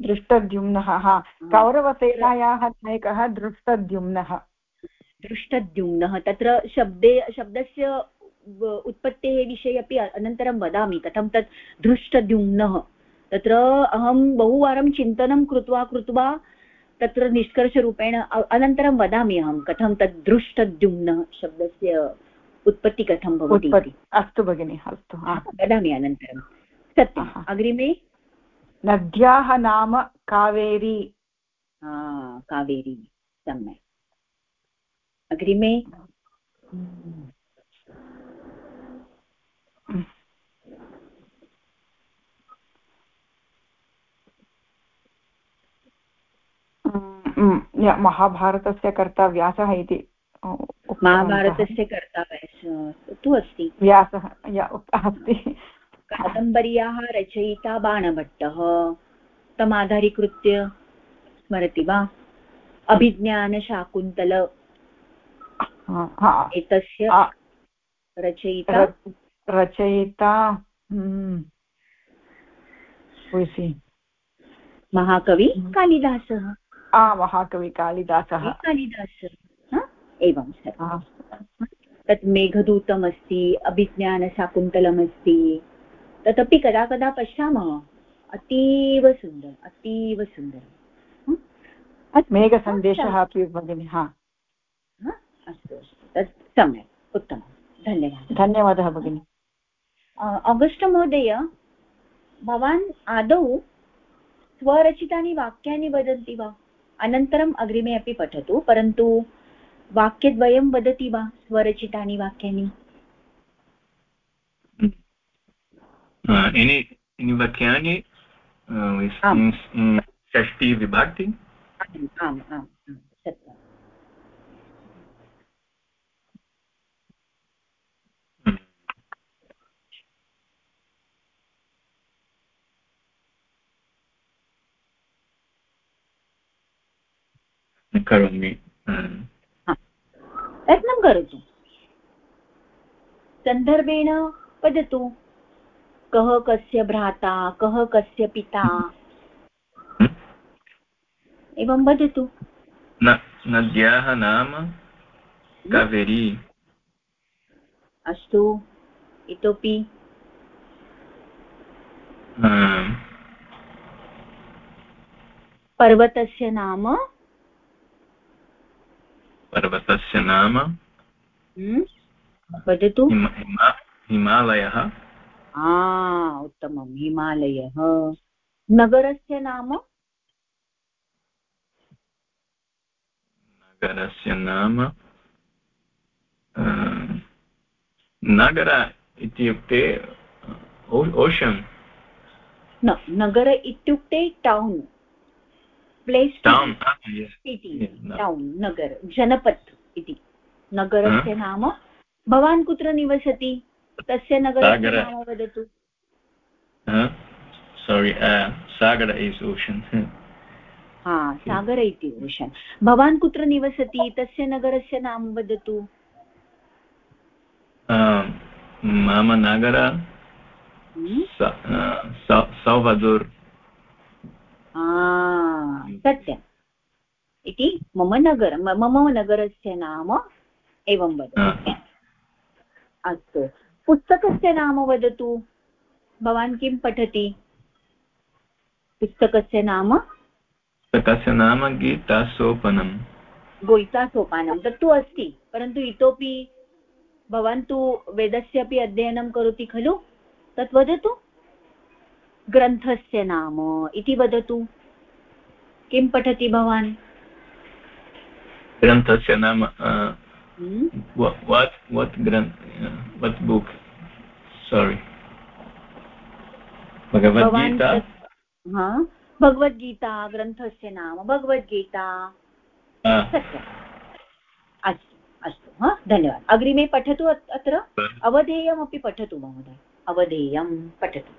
दृष्टद्युम्न दृष्टद्युम्नः दृष्टद्युम्नः हा. कौरवसेनायाः नायकः दृष्टद्युम्नः। दृष्टद्युम्नः तत्र शब्दे शब्दस्य उत्पत्तेः विषये अपि अनन्तरं वदामि कथं तत् धृष्टद्युम्नः तत्र अहं बहुवारं चिन्तनं कृत्वा कृत्वा तत्र निष्कर्षरूपेण अनन्तरं वदामि अहं कथं तद् दृष्टद्युम्नः शब्दस्य उत्पत्ति कथं भवति अस्तु भगिनि अस्तु वदामि अनन्तरं। सत्यम् अग्रिमे नद्याः नाम कावेरी। कावेरी सम्यक्। अग्रिमे। महाभारतस्य कर्ता व्यासः इति महाभारतस्य कर्ता तु अस्ति। व्यासः अस्ति। कादम्बर्याः रचयिता बाणभट्टः। तमाधारीकृत्य स्मरति वा? अभिज्ञानशाकुन्तल। एतस्य रचयिता? रचयिता महाकवि कालिदासः। महाकवि कालिदासः। कालिदासः। एवं तत् मेघदूतमस्ति अभिज्ञानशाकुन्तलमस्ति। तदपि कदा कदा पश्यामः अतीव सुन्दर। अतीव सुन्दरं मेघसन्देशः अपि भगिनि हा। अस्तु अस्तु। तत् सम्यक् उत्तमं। धन्यवादः। धन्यवादः भगिनि। आगस्ट् महोदय भवान् आदौ स्वरचितानि वाक्यानि वदन्ति वा? अनन्तरम् अग्रिमे अपि पठतु परन्तु वाक्यद्वयं वदति वा स्वरचितानि वाक्यानि? षष्टि विभक्ति आम् आम् करोमि यत्नं करोतु सन्दर्भेण वदतु कः कस्य भ्राता कः कस्य पिता? एवं वदतु। नद्याः नाम कावेरी। अस्तु इतोपि। पर्वतस्य नाम? पर्वतस्य नाम? हम्म? वदतु। हिमालयः। उत्तमं हिमालयः. नगरस्य नाम? नगरस्य नाम नगर इत्युक्ते ओशन्. न नगर इत्युक्ते टौन् प्लेस् टौन् इति टौन् नगर जनपत् इति. नगरस्य नाम? भवान् कुत्र निवसति? तस्य नगरस्य नाम वदतु। सोरि सागर इस् ओशन् हा सागर इति ओशन् भवान् कुत्र निवसति? तस्य नगरस्य नाम वदतु। मम नगर सौवदूर् सत्यम्। इति मम नगर मम नगरस्य नाम एवं वदतु। अस्तु। पुस्तकस्य नाम वदतु। भवान् किं पठति? पुस्तकस्य नाम? पुस्तकस्य नाम गीतासोपानं गीतासोपानं तत्तु अस्ति। परन्तु इतोपि भवान् तु वेदस्य अपि अध्ययनं करोति खलु? तत् वदतु। ग्रन्थस्य नाम इति वदतु। किं पठति भवान्? ग्रन्थस्य नाम what what grant uh, what book? Sorry. Bhagavad Gita हा भगवद्गीता ग्रन्थस्य नाम भगवद्गीता सत्यम् अस्तु अस्तु हा? धन्यवादः। अग्रिमे पठतु अत्र? अवधेयमपि पठतु महोदय। अवधेयं पठतु।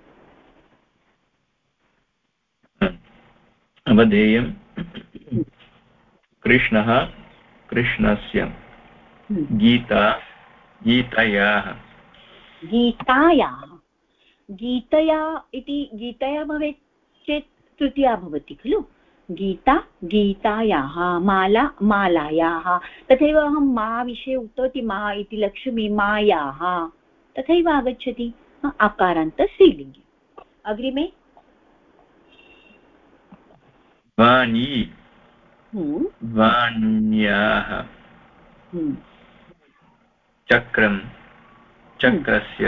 अवधेयं। कृष्णः कृष्णस्य। गीता गीतायाः। गीतायाः गीतया इति गीतया भवेत् चेत् तृतीया भवति खलु? गीता गीतायाः माला मालायाः तथैव अहं मा विषये उक्तवती मा इति लक्ष्मी मायाः तथैव आगच्छति आकारान्त स्त्रीलिङ्गे। अग्रिमे। वाणी। वाण्याः। चक्रं चक्रस्य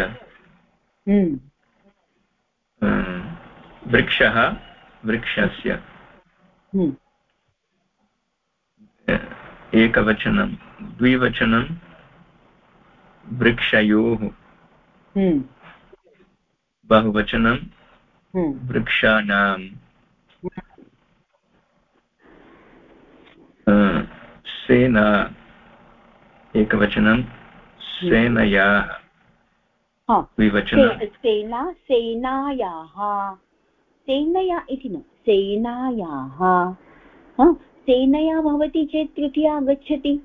वृक्षः वृक्षस्य। एकवचनं द्विवचनं वृक्षयोः। बहुवचनं वृक्षाणाम्। सेना एकवचनं सेनयाः द्विवचनं सेना सेनायाः। सेनया इति न सेनायाः। सेनया भवति चेत् तृतीया आगच्छति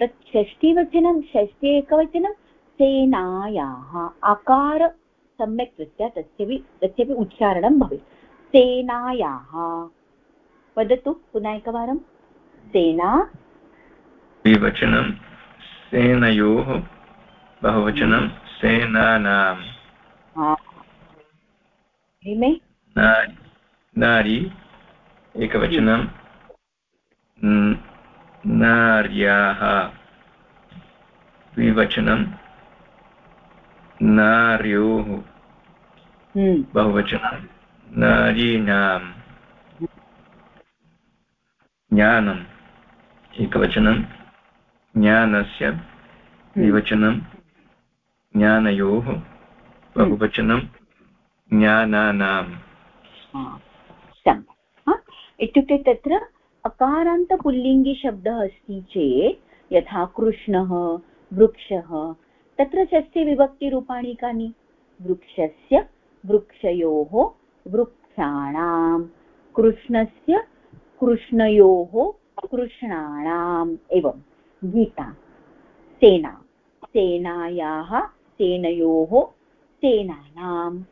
तत् षष्टिवचनं षष्टि एकवचनं सेनायाः। अकार सम्यक् कृत्वा तस्यपि तस्यपि उच्चारणं भवेत्। सेनायाः। वदतु पुनः एकवारं। सेना। द्विवचनं सेनयोः बहुवचनं सेनानाम्। नारी एकवचनं। नार्याः। द्विवचनं। नार्योः। हम्म। बहुवचनं। नारीणाम्। ज्ञानम्। एकवचनं। ज्ञानस्य द्विवचनं ज्ञानयोः बहुवचनं ज्ञानानाम्। इत्युक्ते तत्र अकारान्तपुल्लिङ्गि शब्दः अस्ति चेत् यथा कृष्णः वृक्षः तत्र षष्ठे विभक्तिरूपाणि कानि? वृक्षस्य वृक्षयोः वृक्षाणां कृष्णस्य कृष्णयोः कृष्णाणाम् एवं गीता। सेना। सेनायाः सेनयोः सेनानां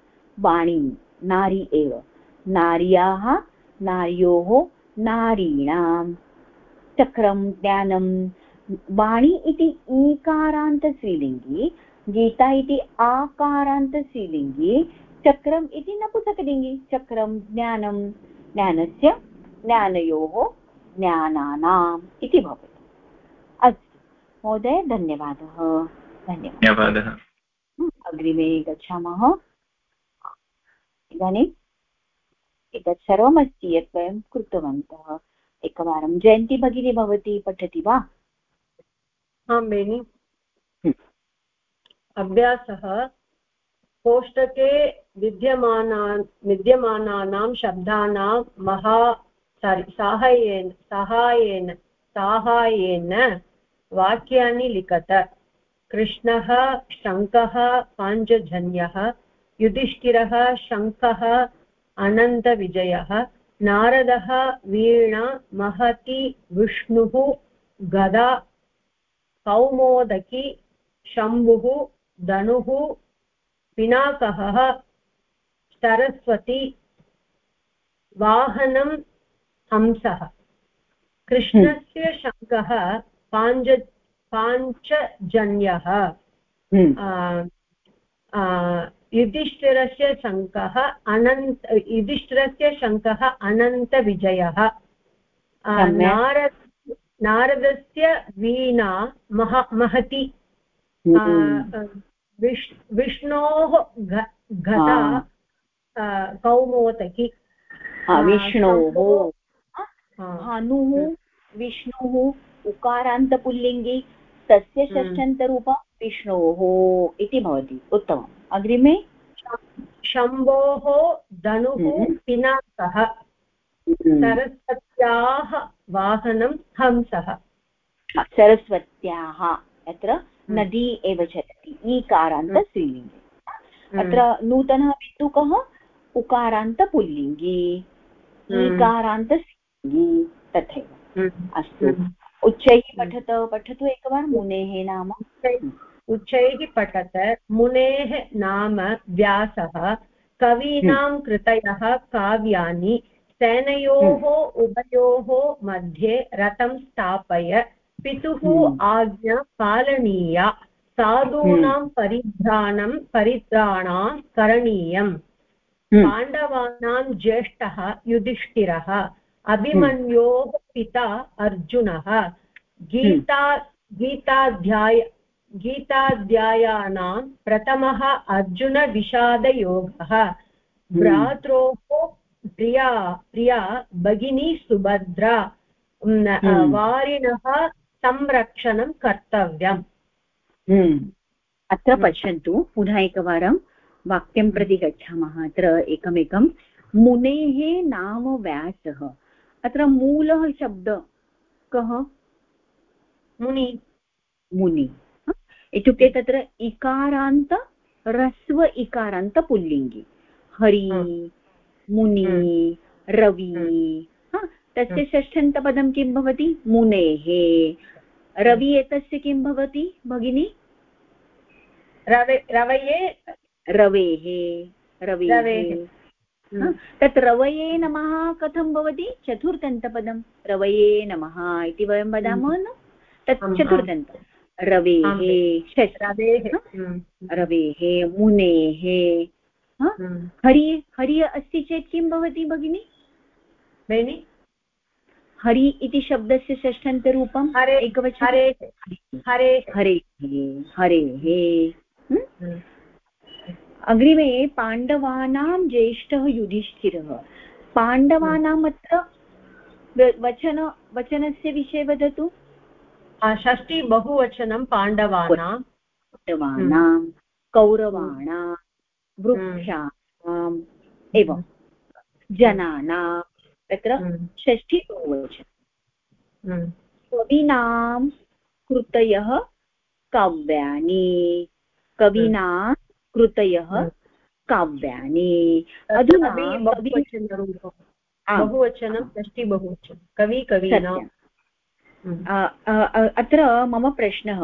वाणी। नारी एव। नार्याः नार्योः नारीणां। चक्रं, ज्ञानं, वाणी इति ईकारान्तस्त्रीलिङ्गी, गीता इति आकारान्तस्त्रीलिङ्गी चक्रम् इति नपुंसकलिङ्गी। चक्रं, ज्ञानं, ज्ञानस्य ज्ञानयोः ज्ञानानाम् इति भवति। महोदय धन्यवादः। धन्यवादः। अग्रिमे गच्छामः। इदानीम् एतत् सर्वमस्ति यत् वयं कृतवन्तः। एकवारं जयन्ती भगिनी भवती पठति वा? आं बेनि अभ्यासः कोष्टके विद्यमाना विद्यमानानां शब्दानां महा सारि साहाय्येन साहाय्येन साहाय्येन वाक्यानि लिखत। कृष्णः शङ्कः पाञ्चजन्यः, युधिष्ठिरः शङ्खः अनन्तविजयः, नारदः वीणा महति विष्णुः, गदा कौमोदकी शम्भुः, धनुः, पिनाकः सरस्वती, वाहनं हंसः। कृष्णस्य शङ्कः पाञ्च पाञ्चजन्यः। हम्म। युधिष्ठिरस्य शङ्कः अनन्त युधिष्ठिरस्य शङ्कः अनन्तविजयः। नारद नारदस्य वीणा मह महति। हम्म। विष् विष्णोः घटा कौमोदकी। विष्णोः। भानुः विष्णुः उकारान्तपुल्लिङ्गे तस्य हम्म। षष्ठन्तरूप विष्णोः इति भवति उत्तमम् अग्रिमे शम्भोः धनुः हम्म। पिनाकः हम्म। सरस्वत्याः वाहनं हंसः सरस्वत्याः अत्र नदी एव चलति ईकारान्त स्त्रीलिङ्गे अत्र नूतनः बिन्दुकः उकारान्तपुल्लिङ्गी ईकारान्त तथैव। अस्तु। उच्चैः पठत पठतु एकवारं मुनेः नाम। उच्चैः पठत मुनेः नाम व्यासः कवीनां हम्म। कृतयः काव्यानि सेनयोः उभयोः मध्ये रथं स्थापय पितुः आज्ञा पालनीया साधूनां परिभ्राणं परित्राणां करणीयम्। पाण्डवानां ज्येष्ठः युधिष्ठिरः अभिमन्योः पिता अर्जुनः गीता गीताध्याय गीताध्यायानां प्रथमः अर्जुनविषादयोगः हम्म। भ्रात्रोः प्रिया प्रिया भगिनी सुभद्रा हम्म। वारिणः संरक्षणं कर्तव्यम् हम्म। अत्र पश्यन्तु पुनः एकवारं वाक्यं प्रति गच्छामः अत्र एकमेकं मुनेः नाम व्यासः अत्र मूलः शब्द कः? मुनि। मुनि। इत्युक्ते तत्र इकारान्त ह्रस्व इकारान्त पुल्लिङ्गि। हरि मुनि रवि। तस्य षष्ठन्तपदं किं भवति? मुनेः। रवि एतस्य किं भवति भगिनि? रवे रवये। रवेः। रवेः। तत् रवये नमः कथं भवति? चतुर्थन्तपदं. रवये नमः इति वयं वदामः न? तत् चतुर्थन्त. रवेः रवेः. मुनेः हरि हरि अस्ति चेत् किं भवति भगिनि? हरि इति शब्दस्य षष्ठन्तरूपम् एकवचने हरे हरेः हरेः। अग्रिमे पाण्डवानां ज्येष्ठः युधिष्ठिरः। पाण्डवानाम् अत्र वचन वचनस्य विषये वदतु। षष्टि बहुवचनं पाण्डवानां। पाण्डवानां कौरवाणां वृक्षाणाम् एवं जनानां तत्र षष्ठी बहुवचनं। कवीनां कृतयः काव्यानि। कवीनां कृतयः काव्यानि। अधुना बहुवचनं षष्टि बहुवचनं कवि कवीनां। अत्र मम प्रश्नः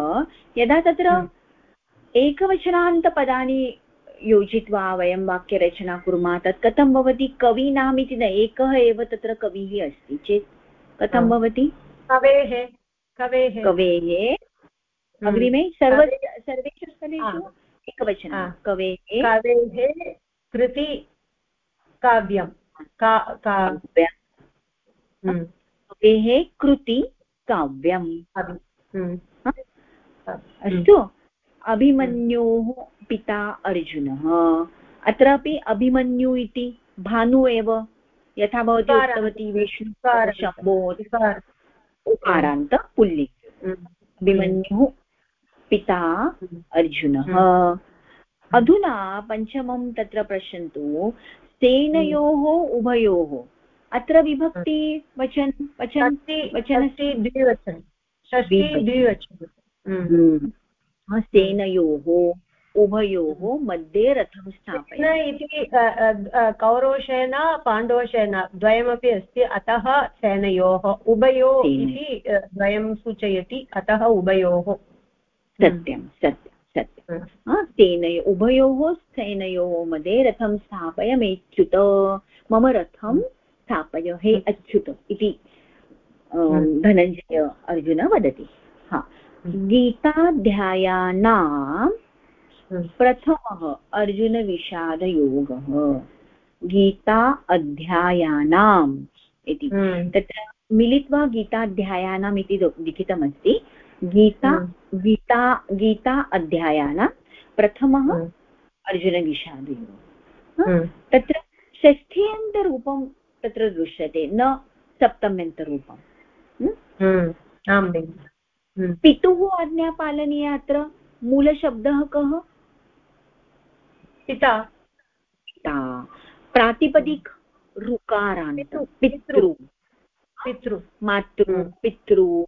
यदा तत्र एकवचनान्तपदानि योजित्वा वयं वाक्यरचना कुर्मः तत् कथं भवति? कवीनाम् इति न एकः एव तत्र कविः अस्ति चेत् कथं भवति? कवेः कवेः। कवेः? अग्रिमे सर्व सर्वेषु स्थलेषु? एकवचनं कवेः? कवेः कृति काव्यं कवेः कृति काव्यम्। हम्म। अस्तु। अभिमन्योः पिता अर्जुनः। अत्रापि अभिमन्यु इति भानु एव। यथा भवती उक्तवती विष्णु शम्भो। उकारान्त पुल्लिङ्ग। हम्म। अभिमन्युः पिता हम्म। अर्जुनः अधुना पञ्चमं तत्र पश्यन्तु सेनयोः उभयोः अत्र विभक्ति वचन वचन वचनस्य द्विवचन हम्म। सेनयोः उभयोः मध्ये रथं स्थापय इति कौरवसेना पाण्डवसेना द्वयमपि अस्ति अतः सेनयोः उभयो इति द्वयं सूचयति अतः उभयोः। सत्यं सत्यं सत्यं। सेनय उभयोः सेनयोः मध्ये रथं स्थापय स्थापयमेच्युत। मम रथं स्थापय हे अच्युत इति धनञ्जय अर्जुन वदति। हा। गीताध्यायानां प्रथमः अर्जुनविषादयोगः। गीता अध्यायानाम् इति। तत्र मिलित्वा गीताध्यायानाम् इति लिखितमस्ति। गीता गीता गीता अध्यायानां प्रथमः अर्जुनविषादयोगः तत्र षष्ठ्यन्तरूपं तत्र दृश्यते न सप्तम्यन्तरूपम् पितुः आज्ञा पालनीया अत्र मूलशब्दः कः? पिता. पिता. प्रातिपदिक ऋकारान्त. पितृ. पितृ. मातृ पितृ.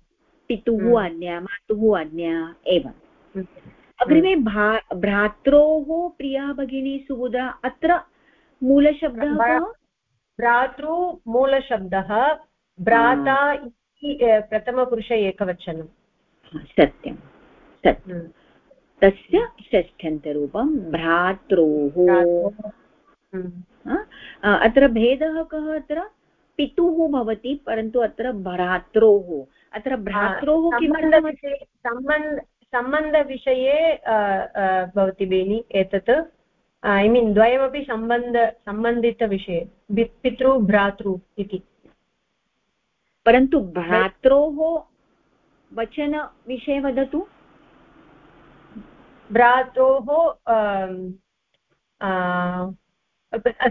पितुः आज्ञा मातुः आज्ञा एवम् अग्रिमे भा भ्रात्रोः प्रिया भगिनी सुबुधा अत्र मूलशब्दः भ्रातृ मूलशब्दः भ्राता इति प्रथमपुरुष एकवचनं। सत्यं सत्यं। हम्म। तस्य षष्ठ्यन्तरूपं भ्रात्रोः हम्म। अत्र भेदः कः अत्र? पितुः भवति परन्तु अत्र भ्रात्रोः अत्र भ्रात्रोः किमर्थमस्ति सम्बन्ध सम्बन्धविषये भवति बेनि एतत्. ऐ मीन् द्वयमपि सम्बन्ध सम्बन्धितविषये पितृ भ्रातृ इति. परन्तु भ्रात्रोः वचनविषये वदतु? भ्रातोः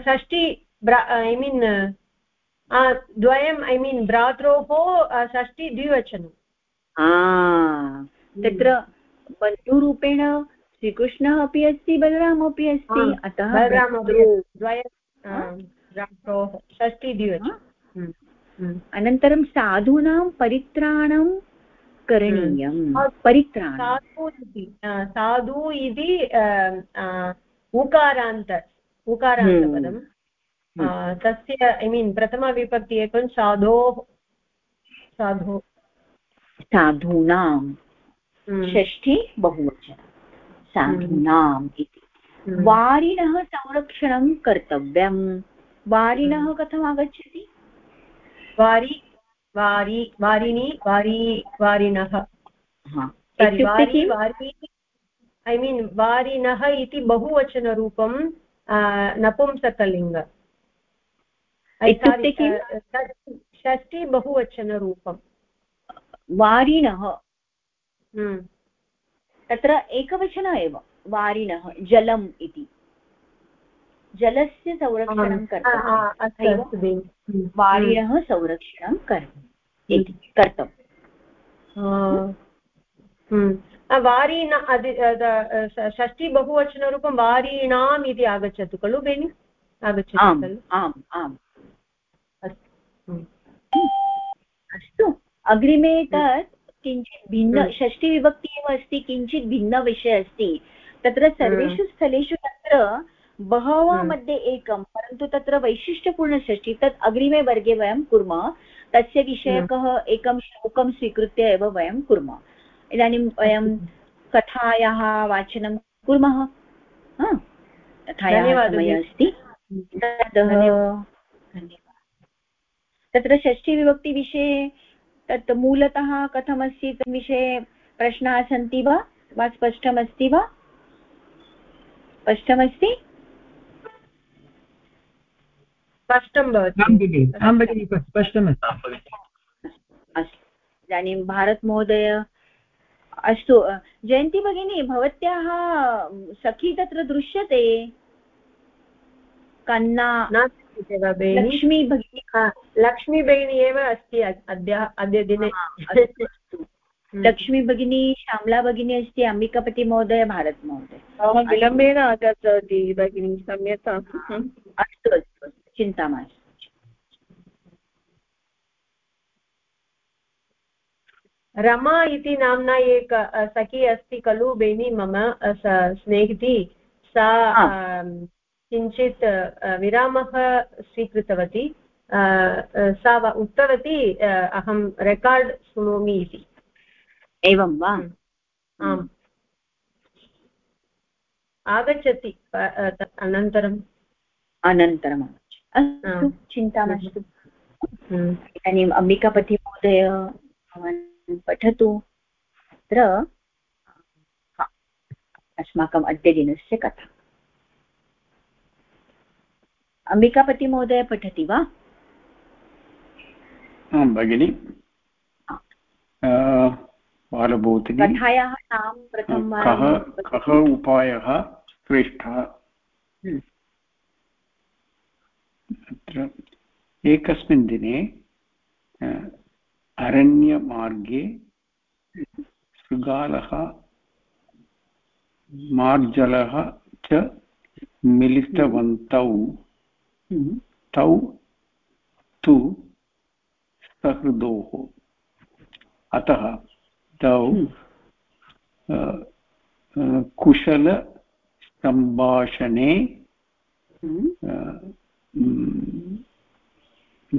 षष्टि ऐ मीन् द्वयम् ऐ मीन् भ्रात्रोः षष्टि द्विवचनं तत्र बन्धुरूपेण श्रीकृष्णः अपि अस्ति बलरामपि अस्ति अतः षष्टि द्विवचनं। अनन्तरं साधूनां परित्राणं करणीयं। परित्राण साधु इति साधु इति उकारान्त उकारान्तपदं तस्य ऐ मीन् प्रथमविभक्ति एकं साधोः साधो। साधूनां षष्ठी बहुवचनं। साधूनाम् इति। वारिणः संरक्षणं कर्तव्यं वारिणः कथम् आगच्छति वारि वारि वारिणि वारी वारिणः ऐ मीन् वारिणः इति बहुवचनरूपं नपुंसकलिङ्ग। षष्टि बहुवचनरूपं वारिणः हम्म। तत्र एकवचन एव वारिणः जलम् इति। जलस्य संरक्षणं कर्तव्यं वारिणः संरक्षणं कर्तव्यम्। इति कर्तव्यम्। वारीण षष्ठी बहुवचनरूपं वारीणाम् इति आगच्छतु खलु बेनि आगच्छतु आम् आम् आम्। अस्तु अग्रिमे तत् किञ्चित् भिन्न षष्टिविभक्ति एव अस्ति किञ्चित् भिन्नविषयः अस्ति। तत्र सर्वेषु स्थलेषु तत्र बहवः मध्ये एकं परन्तु तत्र वैशिष्ट्यपूर्णषष्टि तत् अग्रिमे वर्गे वयं कुर्मः। तस्य विषयकः एकं श्लोकं स्वीकृत्य एव वयं कुर्मः। इदानीं वयं कथायाः वाचनं कुर्मः। कथायाः समयः अस्ति। तत्र षष्ठीविभक्तिविषये तत् मूलतः कथमस्ति तद्विषये प्रश्नाः सन्ति वा? वा स्पष्टमस्ति वा? स्पष्टमस्ति? स्पष्टं भवति। स्पष्टमस्ति। अस्तु। इदानीं भारतमहोदय अस्तु जयन्ती भगिनी भवत्याः सखी तत्र दृश्यते? कन्ना लक्ष्मी भगिनी लक्ष्मी भगिनी एव अस्ति अद्य अद्य दिने। लक्ष्मी भगिनी श्यामला भगिनी अस्ति अम्बिकापतिमहोदय भारतमहोदय विलम्बेन आगतवती भगिनी क्षम्यताम् अस्तु अस्तु चिन्ता मास्तु। रमा इति नाम्ना एक सखी अस्ति खलु बेनि मम स्नेहिती। सा किञ्चित् विरामः स्वीकृतवती सा उक्तवती अहं रेकार्ड् शृणोमि इति। एवं वा। आम्। आगच्छति अनन्तरं। अनन्तरम् अस्तु चिन्ता मास्तु। इदानीम् अम्बिकापतिमहोदय भवान् पठतु। अत्र अस्माकम् अद्यदिनस्य कथा। अम्बिकापतिमहोदय पठति वा? आं भगिनि। बालभूतिनि। कथायाः नाम कः कः उपायः? श्रेष्ठः। हम्म। अत्र एकस्मिन् दिने अरण्यमार्गे शृगालः मार्जलः च मिलितवन्तौ। तौ तु सहृदोः अतः तौ कुशलसम्भाषणे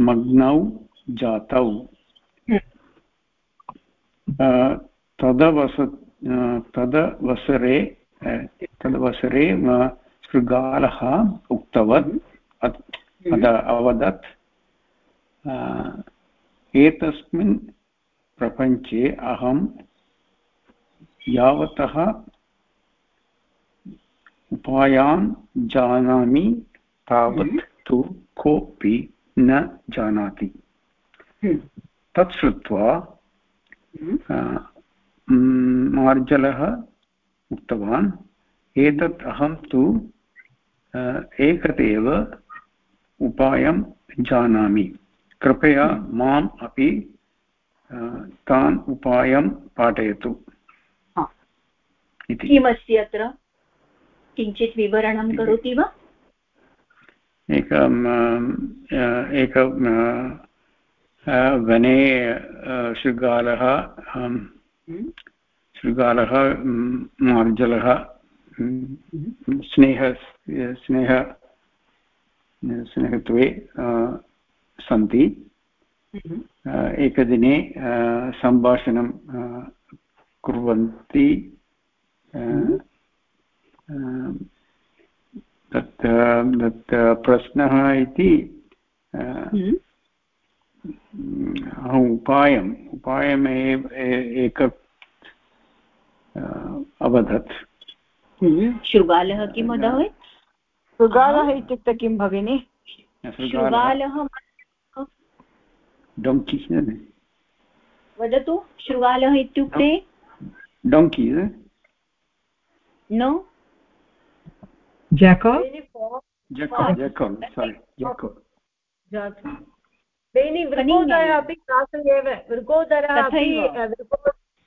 मग्नौ जातौ। तदवस तदवसरे तदवसरे शृगालः उक्तवत् अवदत् एतस्मिन् प्रपञ्चे अहं यावतः उपायान् जानामि तावत् हम्म। तु कोऽपि न जानाति हम्म। तत् श्रुत्वा हम्म। मार्जलः उक्तवान् एतत् अहं तु एकदेव उपायं जानामि। कृपया माम् अपि तान् उपायं पाठयतु। किमस्ति अत्र? किञ्चित् विवरणं करोति वा? एकम् एक वने शृगालः हम्म। शृगालः मार्जलः स्नेह स्नेह स्नेहत्वे सन्ति हम्म। एकदिने सम्भाषणं कुर्वन्ति हम्म। तत् तत् प्रश्नः इति हम्म। उपायम् उपायमेव एक अवदत् शृगालः किम् अभवत् शृगालः इत्युक्ते किं भगिनि? वदतु शृगालः इत्युक्ते? डोङ्की बेनि वृकोदर अपि जाकल् एव। वृकोदर अपि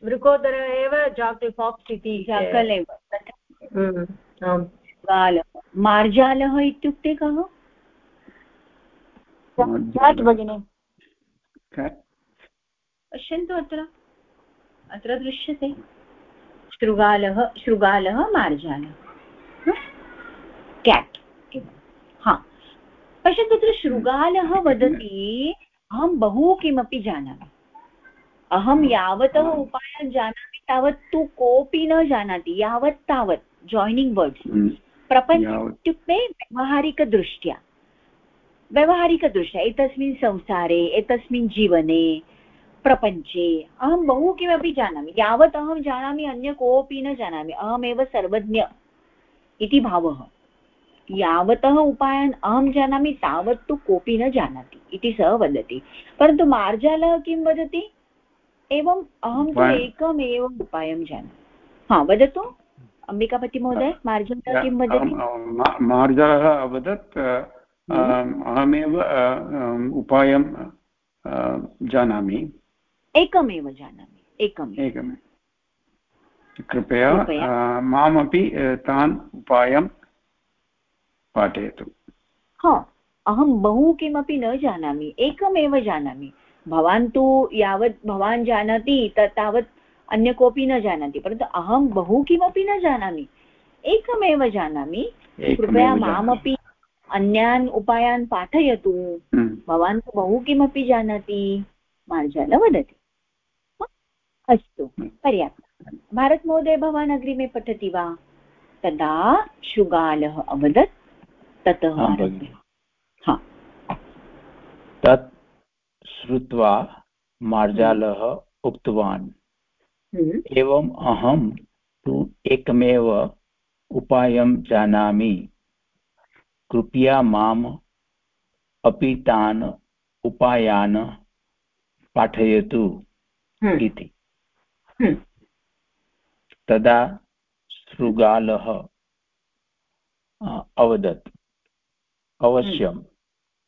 वृकोदर एव जाकल् फाक्स् इति जाकल् एव। मार्जालः इत्युक्ते कः? भगिनि? पश्यन्तु अत्र। अत्र दृश्यते। शृगालः शृगालः मार्जालः। केट् हा। पश्यन्तु तत्र शृगालः वदति अहं बहु किमपि जानामि। अहं यावतः उपायं जानामि तावत् तु कोऽपि न जानाति। यावत् तावत्। जायिनिङ्ग् वर्ड्स् प्रपञ्च इत्युक्ते व्यावहारिकदृष्ट्या। व्यावहारिकदृष्ट्या एतस्मिन् संसारे एतस्मिन् जीवने प्रपञ्चे अहं बहु किमपि जानामि। यावत् अहं जानामि अन्य कोऽपि न जानामि। अहमेव सर्वज्ञ इति भावः। यावतः उपायान् अहं जानामि तावत् तु कोऽपि न जानाति इति सः वदति। परन्तु मार्जालः किं वदति? एवम् अहं तु एकमेव उपायं जानामि। हा वदतु। अम्बिकापतिमहोदय मार्जालः किं वदति? मार्जालः अवदत् हम्म। अहमेव उपायं जानामि। एकमेव जानामि एकम् एकम् कृपया मामपि तान् उपायं पाठयतु। हा अहं बहु किमपि न जानामि एकमेव जानामि। भवान् तु यावत् भवान् जानाति तावत् अन्य कोऽपि न जानाति परन्तु अहं बहु किमपि न जानामि। एकमेव जानामि कृपया मामपि अन्यान् उपायान् पाठयतु। हम्म। भवान् तु बहु किमपि जानाति। मार्जाल वदति। अस्तु पर्याप्तं। भारतमहोदय भवान् अग्रिमे पठति वा? तदा शृगालः अवदत्। ततः तत् श्रुत्वा मार्जालः उक्तवान्। हम्म। एवम् अहं तु एकमेव उपायं जानामि कृपया माम् अपि तान् उपायान् पाठयतु हम्म। इति हम्म। तदा शृगालः अवदत् अवश्यम् हम्म।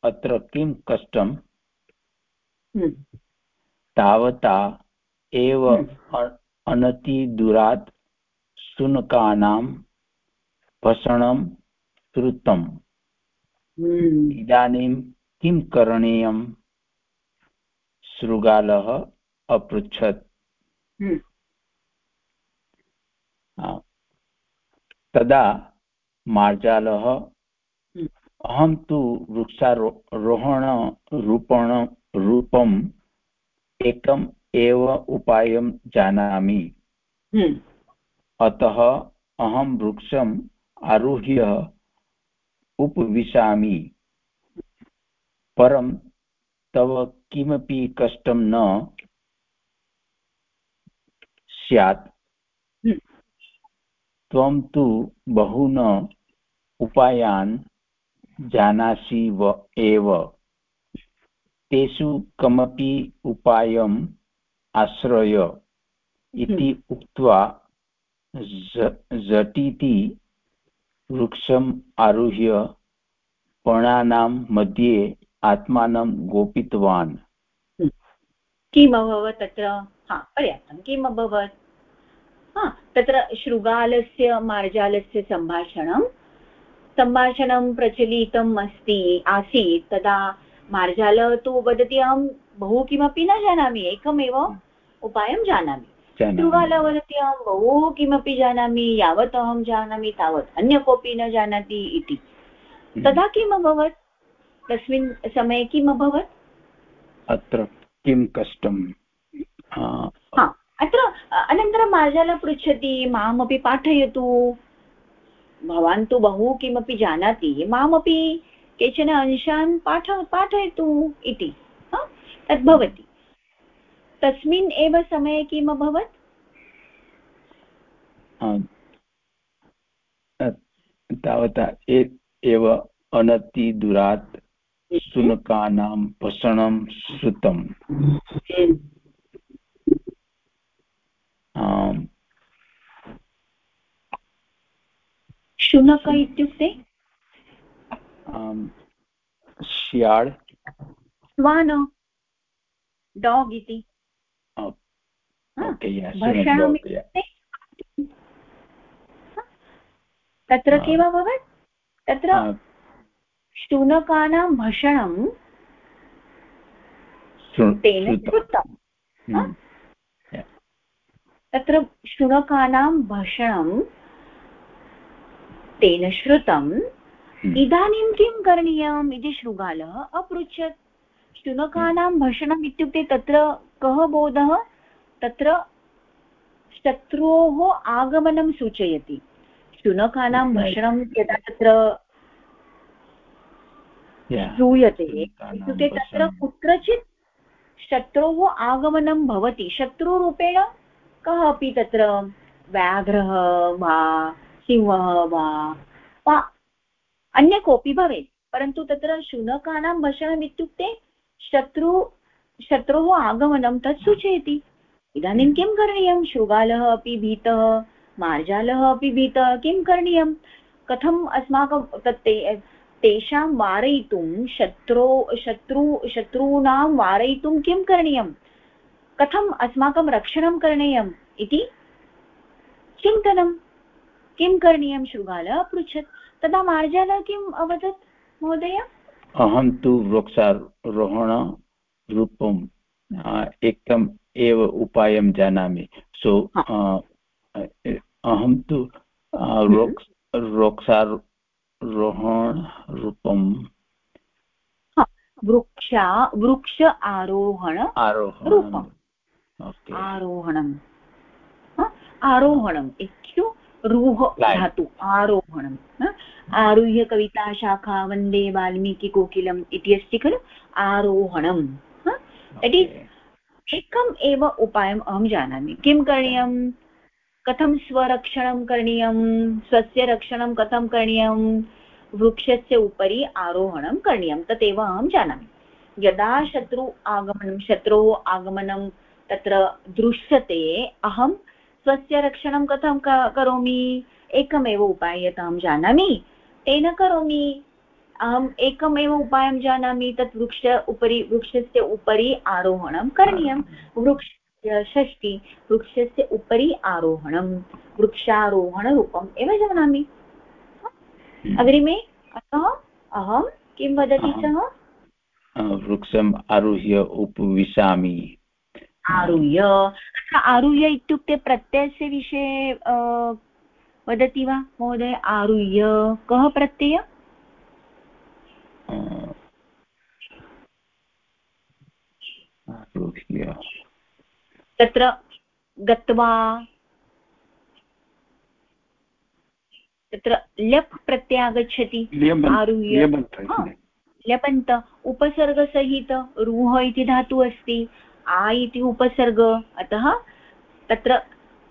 अत्र किं कष्टं हम्म। तावता एव अनतिदूरात् शुनकानां भषणं श्रुतम्। इदानीं किं करणीयम् शृगालः अपृच्छत्। हम्म। तदा मार्जालः हम्म। अहं तु वृक्षारोहणरूपण रूपम् एकम् एव उपायं जानामि हम्म। अतः अहं वृक्षम् आरुह्य उपविशामि परं तव किमपि कष्टं न स्यात् हम्म। त्वं तु बहून् उपायान् जानासि व एव तेषु कमपि उपायम् आश्रय इति हम्म। उक्त्वा झटिति वृक्षम् आरुह्य पर्णानां मध्ये आत्मानं गोपितवान्। किम् अभवत् तत्र? हा पर्याप्तं। किम् अभवत्? हा तत्र शृगालस्य मार्जालस्य सम्भाषणं। सम्भाषणं प्रचलितम् अस्ति आसीत्। तदा मार्जाल तु वदति अहं बहु किमपि न जानामि एकमेव उपायं जानामि। वदति अहं बहु किमपि जानामि यावत् अहं जानामि तावत् अन्य कोऽपि न जानाति इति। हम्म। तदा किम् अभवत्? तस्मिन् समये किम् अभवत्? अत्र किं कष्टं? अत्र अनन्तरं मार्जालः पृच्छति मामपि पाठयतु। भवान् तु बहु किमपि जानाति मामपि केचन अंशान् पाठ पाठयतु इति। तद् भवति। तस्मिन् एव समये किम् अभवत्? तावता एव अनतिदूरात् शुनकानां भषणं श्रुतम्। शुनक इत्युक्ते? श्याड् श्वान। डाग् इति तत्र किम् अभवत्? तत्र शुनकानां भषणं तेन श्रुतम् हम्म। तत्र शुनकानां भषणं तेन श्रुतं। हम्म। इदानीं किं करणीयम् इति शृगालः अपृच्छत्। शुनकानां भषणम् इत्युक्ते तत्र कः बोधः? तत्र शत्रोः आगमनं सूचयति। शुनकानां भषणं यदा तत्र श्रूयते इत्युक्ते तत्र कुत्रचित् शत्रोः आगमनं भवति। शत्रुरूपेण कः अपि तत्र व्याघ्रः वा सिंहः वा अन्य कोऽपि भवेत्। परन्तु तत्र शुनकानां भषणम् इत्युक्ते शत्रु, शत्रोः आगमनं तत् सूचयति। इदानीं किं करणीयं? शृगालः अपि भीतः, मार्जालः अपि भीतः, किं करणीयं? कथम् अस्माकं तत् तेषां वारयितुं शत्रो, शत्रु, शत्रूणां वारयितुं किं करणीयं? कथम् अस्माकं रक्षणं करणीयम् इति चिन्तनं। किं करणीयं? शृगालः अपृच्छत् तदा मार्जालः किम् अवदत्, महोदय? अहं तु वृक्षारोहणरूपम् एकम् एव उपायं जानामि। सो अहं तु वृक्षारोहणरूपं वृक्षा वृक्ष आरोहण आरोहणम्। आरोहणम्। आरोहणम्। इत्यु रुह धातु आरोहणम् आरुह्य कविताशाखा वंदे वाल्मीकिकोकिलम् इति अस्ति खलु आरोहणम् तर्हि एकम् एव उपायम् अहं जानामि। किं करणीयं कथं स्वरक्षणं करणीयं स्वस्य रक्षणं कथं करणीयं वृक्षस्य उपरि आरोहणं करणीयं तदेव अहं जानामि। यदा शत्रु आगमनं शत्रोः आगमनं तत्र दृश्यते अहं स्वस्य रक्षणं कथं करोमि? एकमेव उपायः अहं जानामि? तेन करोमि। अहम् एकमेव उपायं जानामि, तत् वृक्ष उपरि, वृक्षस्य उपरि आरोहणं करणीयं। वृक्ष षष्टि वृक्षस्य उपरि आरोहणं। वृक्षारोहणरूपम् एव जानामि। अग्रिमे, अतः अहं किं वदति सः? वृक्षम् आरुह्य उपविशामि। आरुह्य. अत्र आरुह्य इत्युक्ते प्रत्ययस्य विषये वदति वा महोदय? आरुह्य. कः प्रत्यय? तत्र गत्वा तत्र ल्यप् प्रत्यागच्छति आरुह्य. ल्यपन्त उपसर्गसहित रुह इति धातुः अस्ति. आ इति उपसर्ग। अतः तत्र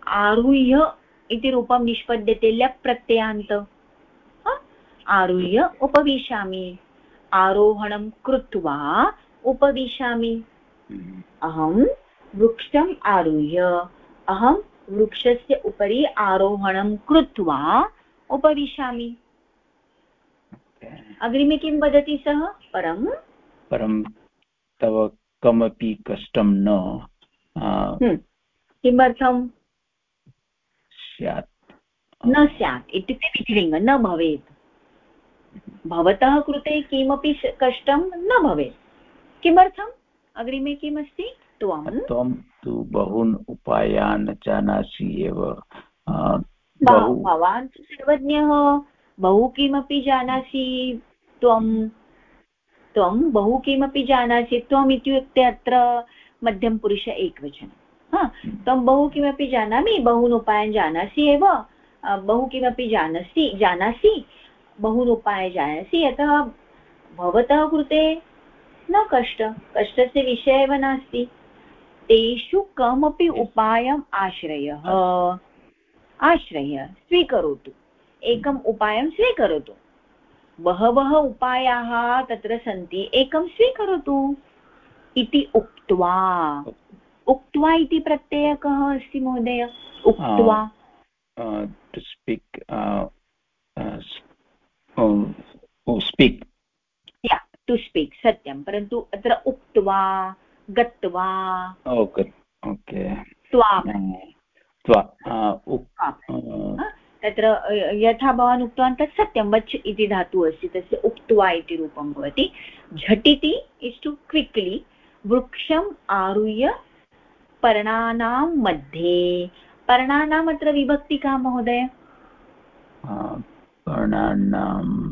आरुह्य इति रूपं निष्पद्यते ल्यप् प्रत्ययान्त। आरुह्य उपविशामि। आरोहणं कृत्वा उपविशामि। अहं वृक्षम् आरुह्य। अहं वृक्षस्य उपरि आरोहणं कृत्वा उपविशामि। अग्रिमे किं वदति सः? परं? परं तव कमपि कष्टं न। हम्म। किमर्थं? स्यात्। न स्यात् इत्युक्ते विधिलिङ्ग न भवेत्। भवतः कृते किमपि कष्टं न भवेत्। किमर्थम्? अग्रिमे किमस्ति? त्वं। त्वं तु बहून् उपायान् जानासि एव। भवान् तु सर्वज्ञः। बहु किमपि जानासि त्वं। त्वं बहु किमपि जानासि त्वम् इत्युक्ते अत्र मध्यमपुरुष एकवचनं। हा त्वं बहु किमपि जानामि बहून् उपायान् जानासि एव बहु किमपि जानसि जानासि बहून् उपाय जानासि यतः भवतः कृते न कष्ट कष्टस्य विषयः एव नास्ति। तेषु कमपि उपायम् आश्रयः। आश्रय स्वीकरोतु। एकम् उपायं स्वीकरोतु। बहवः उपायाः तत्र सन्ति। एकं स्वीकरोतु। इति उक्त्वा। उक्त्वा इति प्रत्ययः कः अस्ति महोदय। उक्त्वा। To speak speak to speak सत्यं। परन्तु अत्र उक्त्वा गत्वा। ओके तत्र यथा भवान् उक्तवान् तत् सत्यं वच् इति धातुः अस्ति तस्य उक्त्वा इति रूपं भवति। झटिति इस् टु क्विक्लि वृक्षम् आरुह्य पर्णानां मध्ये। पर्णानाम् अत्र विभक्ति का महोदय? पर्णानां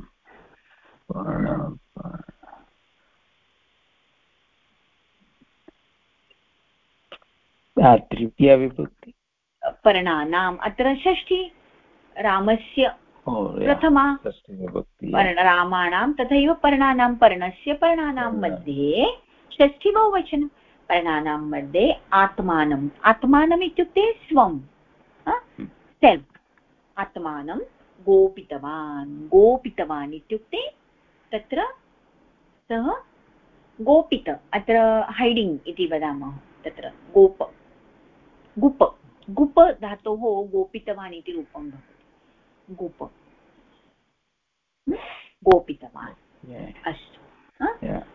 तृतीया विभक्ति। पर्णानाम् अत्र षष्ठी रामस्य प्रथमा पर्ण रामाणां तथैव पर्णानां पर्णस्य पर्णानां मध्ये षष्ठी बहुवचनं पर्णानां मध्ये आत्मानम् आत्मानम् इत्युक्ते स्वं सेल्फ् आत्मानं गोपितवान्। गोपितवान् इत्युक्ते तत्र सः गोपित अत्र हैडिङ्ग् इति वदामः तत्र गोप। गुप। गुप धातोः गोपितवान् इति रूपं भवति। गुप गोपितवान् अस्तु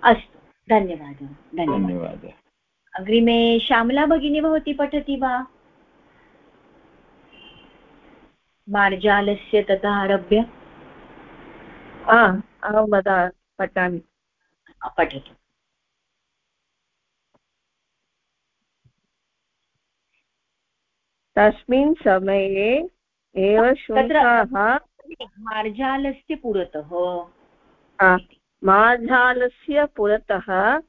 अस्तु धन्यवादः धन्यवादः अग्रिमे श्यामला भगिनी भवती पठति वा मार्जालस्य ततः आरभ्य अहं वदा पठामि पठतु तस्मिन् समये एव शुनकाः मार्जालस्य पुरतः। मार्जालस्य पुरतः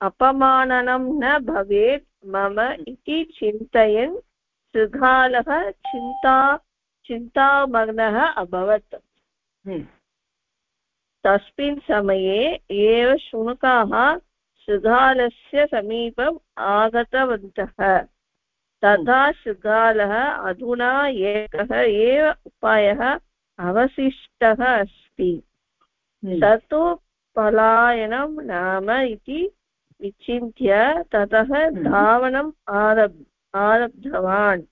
अपमाननं न भवेत् मम इति चिन्तयन् शृगालः चिन्ता चिन्तामग्नः अभवत्। हम्म। तस्मिन् समये एव शुनकाः शृगालस्य समीपम् आगतवन्तः। तथा शृगालः अधुना एकः एव उपायः अवशिष्टः अस्ति हम्म। तत्तु पलायनं नाम इति विचिन्त्य ततः हम्म। धावनम् आरब् आरब्धवान्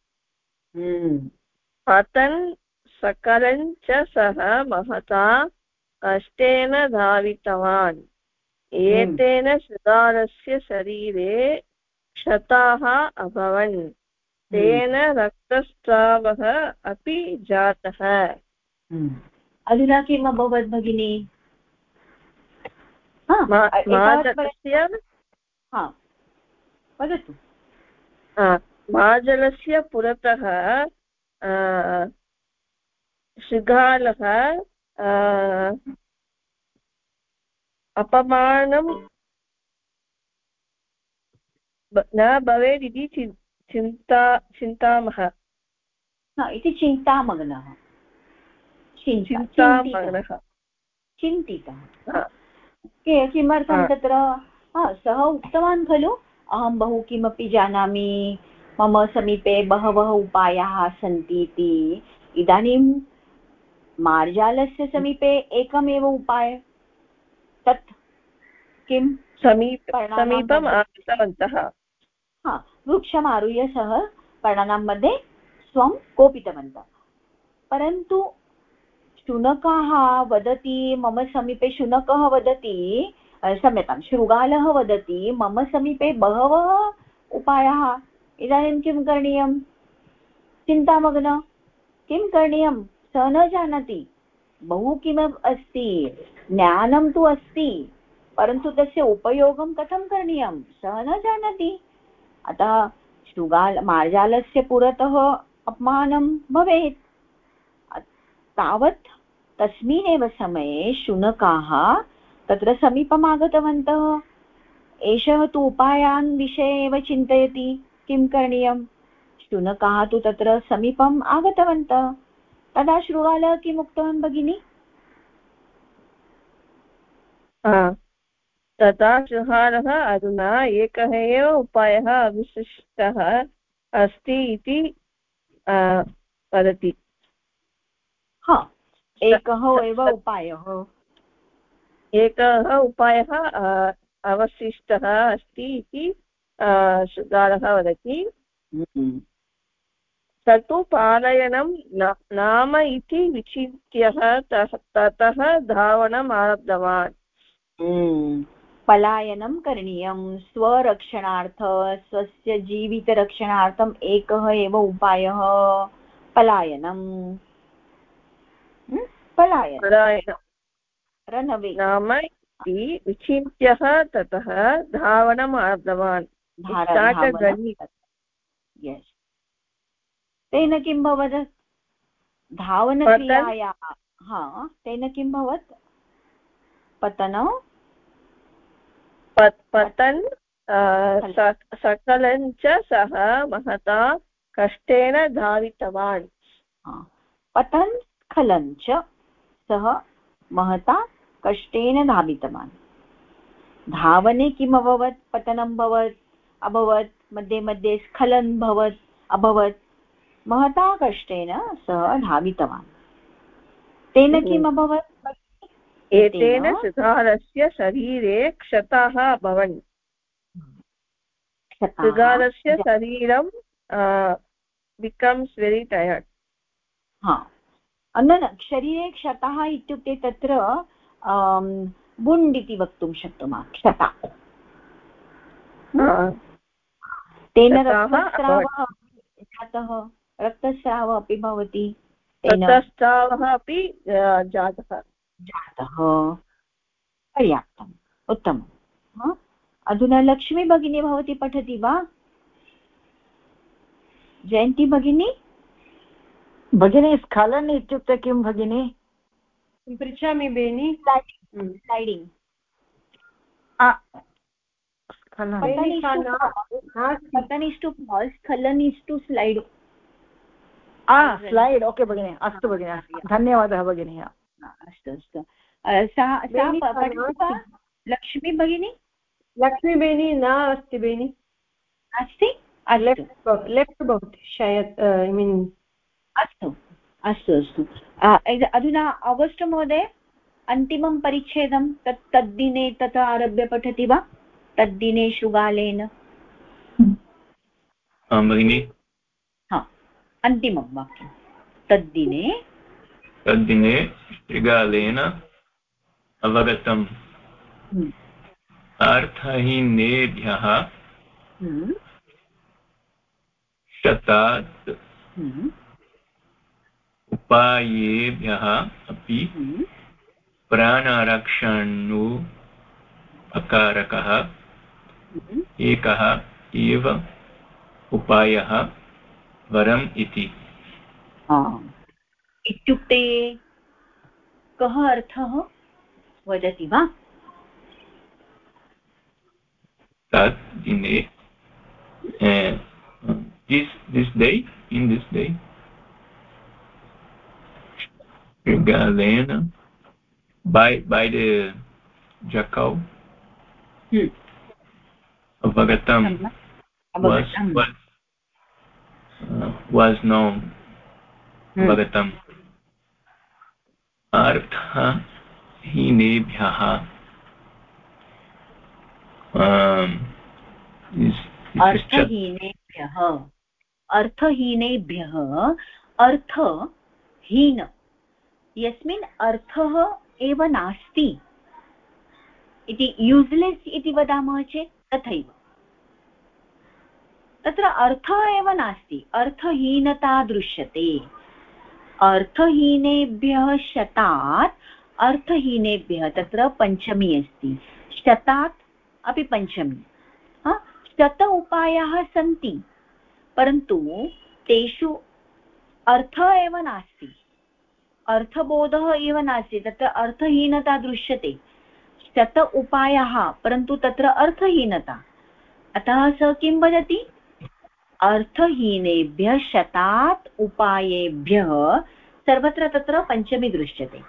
हम्म। पतन् सकलं च सः महता कष्टेन धावितवान् एतेन शृगालस्य शरीरे क्षताः अभवन् तेन रक्तस्रावः अपि जातः। हम्म। अधुना किम् अभवत् भगिनि? वदतु। माजलस्य पुरतः शृगालः अपमानं न भवेत् इति चिन्ता चिन्तामः इति चिन्तामग्नः। चिन्तामग्नः। चिन्तितः। किमर्थं तत्र? सः उक्तवान् खलु अहं बहु किमपि जानामि मम समीपे बहवः उपायाः सन्ति इति। इदानीं मार्जालस्य समीपे एकमेव उपाय। तत् किं? समीप समीपम् आगतवन्तः। हा वृक्षमारुह्य सः पर्णानां मध्ये स्वं कोपितवन्तः। परन्तु शुनकः वदति, मम समीपे शुनकः वदति क्षम्यतां शृगालः वदति, मम समीपे बहवः उपायाः। इदानीं किं करणीयं चिन्तामग्न किं करणीयं सः न जानाति। बहु किमपि अस्ति? ज्ञानं तु अस्ति। परन्तु तस्य उपयोगं कथं करणीयं सः न जानाति। अतः शृगाल मार्जालस्य पुरतः अपमानं भवेत्। तावत् तस्मिन्नेव समये शुनकाः तत्र समीपम् आगतवन्तः। एषः तु उपायान् विषये एव चिन्तयति, किं करणीयं शुनकाः तु तत्र समीपम् आगतवन्तः। तदा शृगालः किम् उक्तवान् भगिनि तथा शृगालः अधुना एकः एव उपायः अविशिष्टः अस्ति इति वदति एकः एव उपायः एकः उपायः अवशिष्टः अस्ति इति वदति हम्म। तत्तु नाम इति विचिन्त्यः ततः धावनम् आरब्धवान् हम्म। पलायनं करणीयं। स्वरक्षणार्थ स्वस्य जीवितरक्षणार्थम् एकः एव उपायः पलायनम्? पलायन। रनवे नाम इति विचिन्त्यः ततः धावनम् आरब्धवान्। तेन किं भवत्? धावनक्रियायाः हा तेन किं भवत्? पतन पतन्। सकलं च सः महता कष्टेन धावितवान्। पतन् स्खलन् च सः महता कष्टेन धावितवान्। धावने किम् अभवत्? पतनं भवत् अभवत् मध्ये मध्ये स्खलन् भवत् अभवत्। महता कष्टेन सः धावितवान्। तेन किम् अभवत्? एतेन सुधारस्य शरीरे क्षताः अभवन् सुधारस्य शरीरं बिकम्स् वेरि टयर्ड् हा। न न शरीरे क्षतः इत्युक्ते तत्र बुण्ड् इति वक्तुं शक्नुमः क्षता। तेन रक्तस्रावः जातः। रक्तस्रावः अपि भवति रक्तस्रावः अपि जातः। जातः पर्याप्तम्। उत्तमम्। अधुना लक्ष्मी भगिनी भवती पठति वा? जयन्ती भगिनी? भगिनी स्खलन् इत्युक्ते किं भगिनि? पृच्छामि बेनि? स्लैडिङ्ग् पतन् is to fall स्खलन् is to slide slide okay भगिनि। अस्तु भगिनि। धन्यवादः भगिनि। अस्तु अस्तु। सा लक्ष्मी भगिनी लक्ष्मी बेनि न अस्ति बेनि। अस्ति। लेफ्ट् भवति शयत् ऐ मीन्। अस्तु अस्तु अस्तु। अधुना आगस्ट् महोदय अन्तिमं परिच्छेदं तत् तद्दिने ततः आरभ्य पठति वा? तद्दिने शृगालेन। भगिनि। अन्तिमं वाक्यं। तद्दिने तद्दिने शृगालेन अवगतम्। अर्थहीनेभ्यः। शतात्। उपायेभ्यः अपि प्राणरक्षणु अकारकः एकः एव उपायः वरम् इति इत्युक्ते कः अर्थः वदति वा तत् दिने this this day in this day Galena by by the जकौ अवगतं was was uh, was known अर्थहीनेभ्यः अर्थहीनेभ्यः अर्थहीनेभ्यः अर्थहीन यस्मिन् अर्थः एव नास्ति। इति यूस्लेस् इति वदामः चेत् तथैव। तत्र अर्थः एव नास्ति। अर्थहीनता दृश्यते। अर्थहीनेभ्यः शतात् अर्थहीनेभ्यः, तत्र पञ्चमी अस्ति। शतात् अपि पञ्चमी। शत उपायाः सन्ति, परन्तु तेषु अर्थः एव नास्ति। अर्थबोधः एव नास्ति, तत्र अर्थहीनता दृश्यते। शत उपायः, परन्तु तत्र अर्थहीनता। अतः सः किं वदति अर्थहीनेभ्यः शतात् उपायेभ्यः सर्वत्र तत्र पञ्चमी दृश्यते।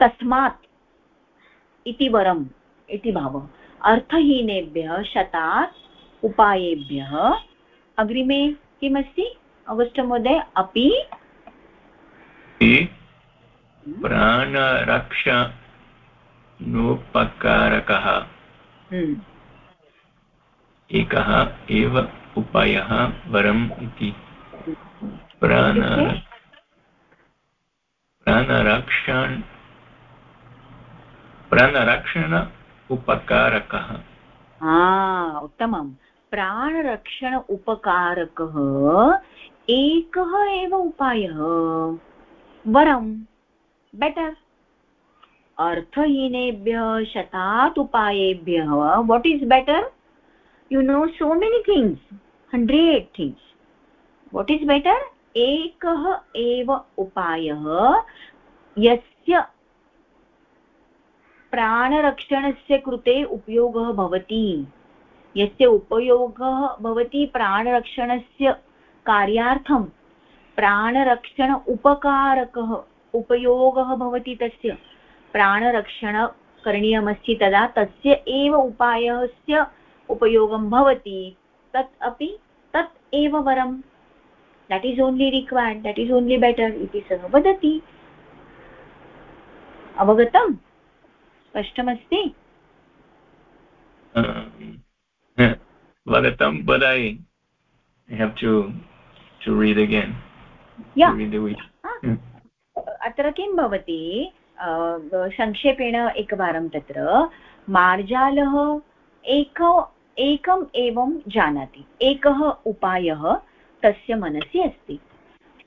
तस्मात् इति वरम् इति भावः। अर्थहीनेभ्यः शतात् उपायेभ्यः अग्रिमे किमस्ति? अगस्ट् महोदय अपि प्राणरक्षणोपकारकः। हम्म। एकः एव उपायः वरम् इति। प्राण प्राणरक्षण प्राणरक्षण उपकारकः। उत्तमं प्राणरक्षण उपकारकः एकः एव उपायः। वरं बेटर् अर्थहीनेभ्यः शतात् उपायेभ्यः। What is better you know so many things hundred things what is better एकः एव उपायः यस्य प्राणरक्षणस्य कृते उपयोगः भवति यस्य उपयोगः भवति प्राणरक्षणस्य कार्यार्थं प्राणरक्षण उपकारकः उपयोगः भवति तस्य प्राणरक्षण करणीयमस्ति तदा तस्य एव उपायस्य उपयोगं भवति तत् अपि तत् एव वरं। That is only required that is only better इति सः वदति। अवगतं? स्पष्टमस्ति? वदतं but I have to to read again. Yeah. अत्र किं भवति? संक्षेपेण एकवारं तत्र। मार्जालः एक एकम् एवं जानाति। एकः उपायः तस्य मनसि अस्ति।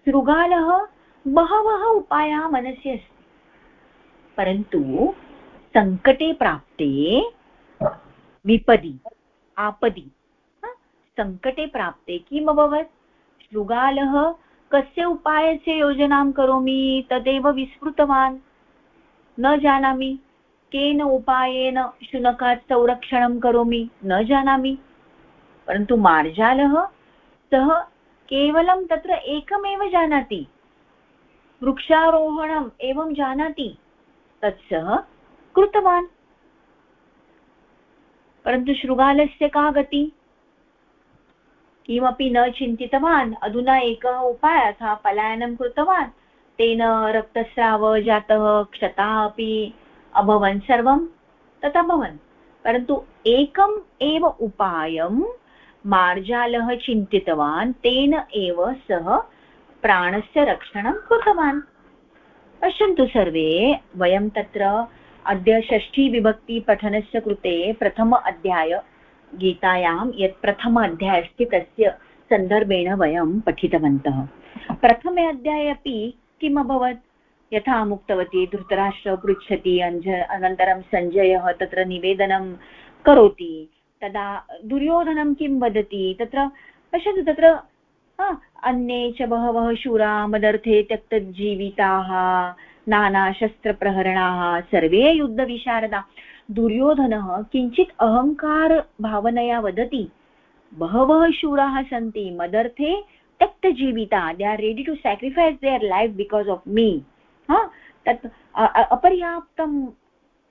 शृगालः बहवः उपायाः मनसि अस्ति। परन्तु सङ्कटे प्राप्ते विपदि, आपदि सङ्कटे प्राप्ते किम् अभवत्? शृगालः कस्य उपायस्य योजनां करोमि? तदेव विस्मृतवान्। न जानामि। केन उपायेन शुनकात् संरक्षणं करोमि, न जानामि। परन्तु मार्जालः सः केवलं तत्र एकमेव जानाति। वृक्षारोहणम् एवं जानाति, तत् सः कृतवान्। परन्तु शृगालस्य का गति? किमपि न चिन्तितवान्, अधुना एकः उपायः सः पलायनं कृतवान्। तेन रक्तस्राव जातः क्षताः अपि अभवन् सर्वं, तत् अभवन्। परन्तु एकम् एव उपायं मार्जालः चिन्तितवान्, तेन एव सः प्राणस्य रक्षणं कृतवान्। पश्यन्तु सर्वे, वयं तत्र अद्य षष्ठीविभक्तिपठनस्य कृते प्रथम अध्याय गीतायां, यत् प्रथम अध्याय अस्ति, तस्य सन्दर्भेण वयं पठितवन्तः। प्रथमे अध्याये अपि किम् अभवत् यथा मुक्तवती, धृतराष्ट्र पृच्छति, अञ्ज, अनन्तरं सञ्जयः तत्र निवेदनं करोति। तदा दुर्योधनं किं वदति? तत्र पश्यतु, तत्र अन्ये च बहवः शूरा मदर्थे त्यक्तजीविताः नानाशस्त्रप्रहरणाः, सर्वे युद्धविशारदा। दुर्योधनः किञ्चित् अहङ्कारभावनया वदति, बहवः शूराः सन्ति, मदर्थे त्यक्तजीविता they are ready to sacrifice their life because of me तत् अपर्याप्तं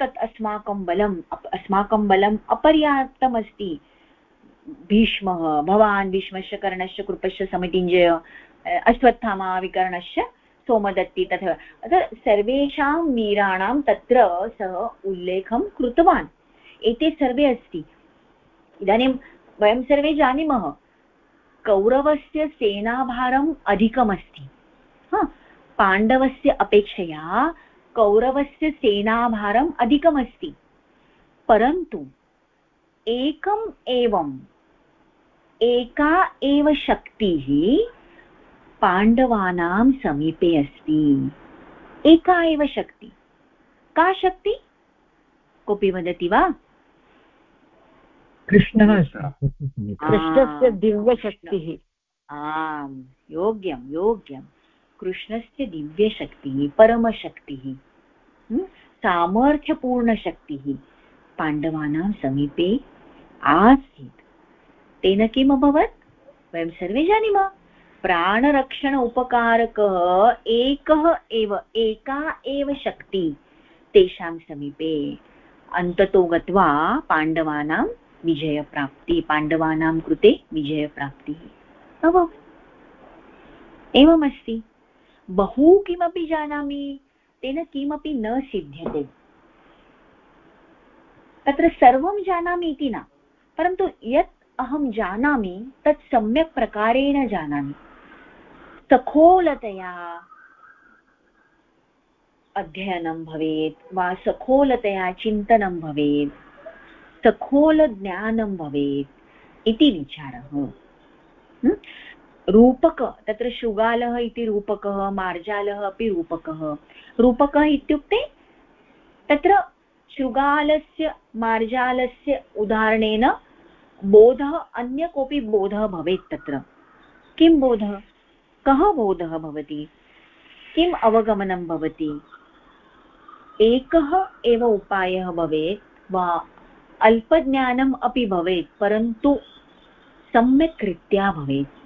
तत् अस्माकं बलम् अस्माकं बलम् अपर्याप्तमस्ति। भीष्मः, भवान् भीष्मस्य कर्णस्य, कृपस्य समितिञ्जय अश्वत्थामा सोमदत्ति तथा, अतः सर्वेषां वीराणां तत्र सः उल्लेखं कृतवान्। एते सर्वे अस्ति। इदानीं वयं सर्वे जानीमः, कौरवस्य सेनाभारम् अधिकमस्ति। पाण्डवस्य अपेक्षया कौरवस्य सेनाभारम् अधिकमस्ति। परन्तु एकम् एवम् एका एव शक्तिः पाण्डवानां समीपे अस्ति। एका एव शक्ति। का शक्ति? कोऽपि वदति वा? कृष्णः कृष्णस्य दिव्यशक्तिः। आम् योग्यं योग्यं। कृष्णस्य दिव्यशक्तिः, परमशक्तिः सामर्थ्यपूर्णशक्तिः पाण्डवानां समीपे आसीत्। तेन किम् अभवत्? वयं सर्वे जानीमः। प्राणरक्षण उपकारकः एकः एव, एका एव शक्ति तेषां समीपे अन्ततो गत्वा पाण्डवानां विजयप्राप्ति, पाण्डवानां कृते विजयप्राप्तिः अभवत्। एवमस्ति। बहु किमपि जानामि, तेन किमपि न सिद्ध्यते। तत्र सर्वं जानामि इति न, परन्तु यत् अहं जानामि, तत् सम्यक् प्रकारेण जानामि। सखोलतया अध्ययनं भवेत्, वा सखोलतया चिन्तनं भवेत्, सखोलज्ञानं भवेत् इति विचारः। रूपक, तत्र शृगालः इति रूपकः, मार्जालः अपि रूपकः। रूपकः इत्युक्ते तत्र शृगालस्य, मार्जालस्य उदाहरणेन बोधः, अन्य कोऽपि बोधः भवेत् तत्र। किं बोधः? कः बोधः भवति? किम् अवगमनं भवति? एकः एव उपायः भवेत् वा अल्पज्ञानम् अपि भवेत्, परन्तु सम्यक् रीत्या भवेत्।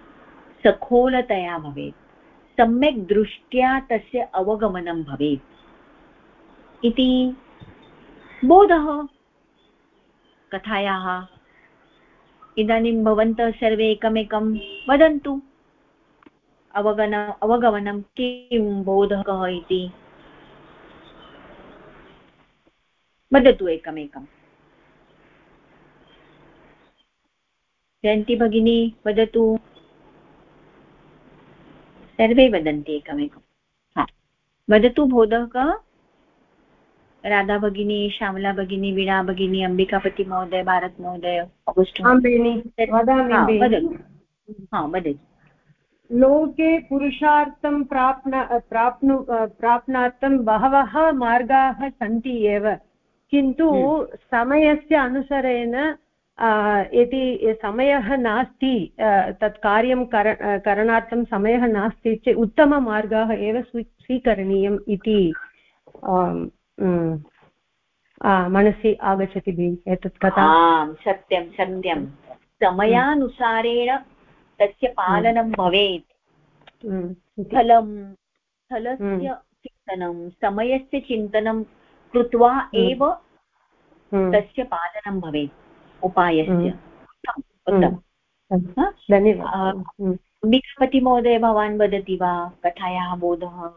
सखोलतया भवेत्। सम्यक् दृष्ट्या तस्य अवगमनं भवेत्। इति बोधः। कथायाः, इदानीं भवन्तः सर्वे एकमेकं वदन्तु। अवगन, अवगमनं किं बोधः कः इति? वदतु एकमेकम् जयन्ती भगिनी, वदतु। सर्वे वदन्ति एकमेकं। हा। वदतु बोधः कः? राधा भगिनी श्यामला भगिनी वीणा भगिनी अम्बिकापति महोदय भारत महोदय वदतु। लोके पुरुषार्थं प्राप्न प्राप्नु प्राप्नार्थं बहवः मार्गाः सन्ति एव। किन्तु हम्म। समयस्य अनुसरेण यदि समयः नास्ति तत् कार्यं कर करणार्थं समयः नास्ति चेत् उत्तममार्गाः एव स्वी स्वीकरणीयम् इति मनसि आगच्छति भगिनि एतत् कथा। सत्यं सत्यं। समयानुसारेण तस्य पालनं भवेत्। स्थलं स्थलस्य चिन्तनं समयस्य चिन्तनं कृत्वा एव तस्य पालनं भवेत्। उपायस्य। धन्यवादः। अम्बिकापतिमहोदय हम्म। भवान् वदति वा? कथायाः बोधः?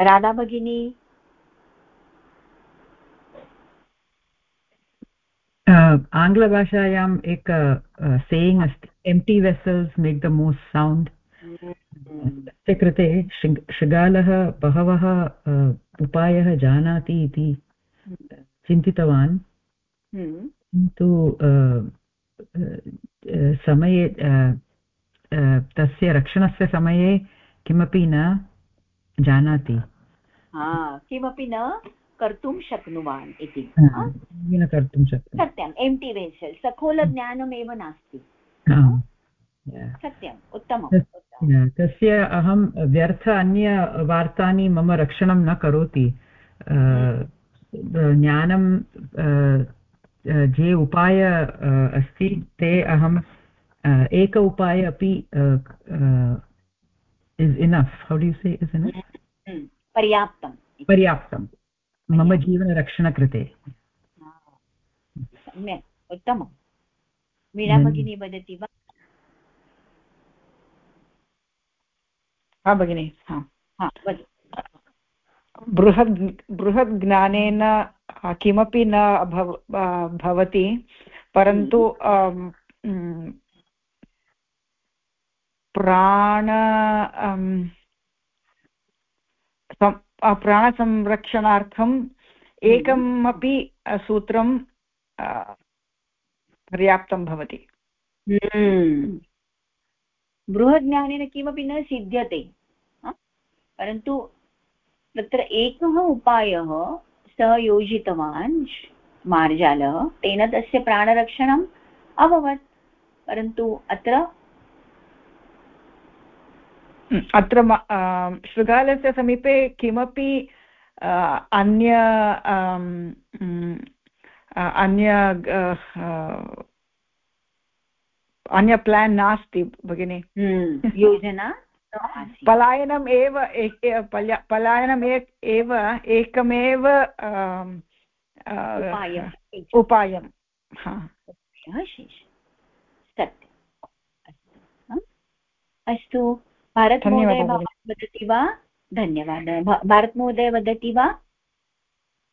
राधा भगिनी। आङ्ग्लभाषायाम् एक सेयिङ्ग् अस्ति empty vessels make the most sound तस्य कृते शृगालः, बहवः उपायः जानाति इति चिन्तितवान्। किन्तु समये तस्य रक्षणस्य समये किमपि न जानाति। किमपि न कर्तुं शक्नुवान् इति। कर्तुं सत्यम् एम् टि वेसल् सखोलज्ञानमेव नास्ति। सत्यम् उत्तमं तस्य अहं व्यर्थ अन्यवार्तानि मम रक्षणं न करोति। ज्ञानं ये उपाय अस्ति ते अहं एक उपाय अपि is enough how to say is enough पर्याप्तं पर्याप्तं मम जीवनरक्षणकृते। सम्यक् उत्तमं वीणा भगिनी वदति वा? हा भगिनि बृहद् बृहद् ज्ञानेन किमपि न भव भवति परन्तु। प्राण प्राणसंरक्षणार्थम् एकमपि सूत्रं पर्याप्तं भवति। हम्म। बृहज्ञानेन किमपि न सिद्ध्यते परन्तु तत्र एकः उपायः सः योजितवान् मार्जालः तेन तस्य प्राणरक्षणम् अभवत्। परन्तु अत्र अत्र शृगालस्य समीपे किमपि अन्य अन्य अन्य प्लान् नास्ति भगिनि। हम्म, योजना पलायनम् एव पलायनम् एव एकमेव उपायं सत्यम्। अस्तु। भारतमहोदय वदति वा धन्यवादः भारतमहोदय वदति वा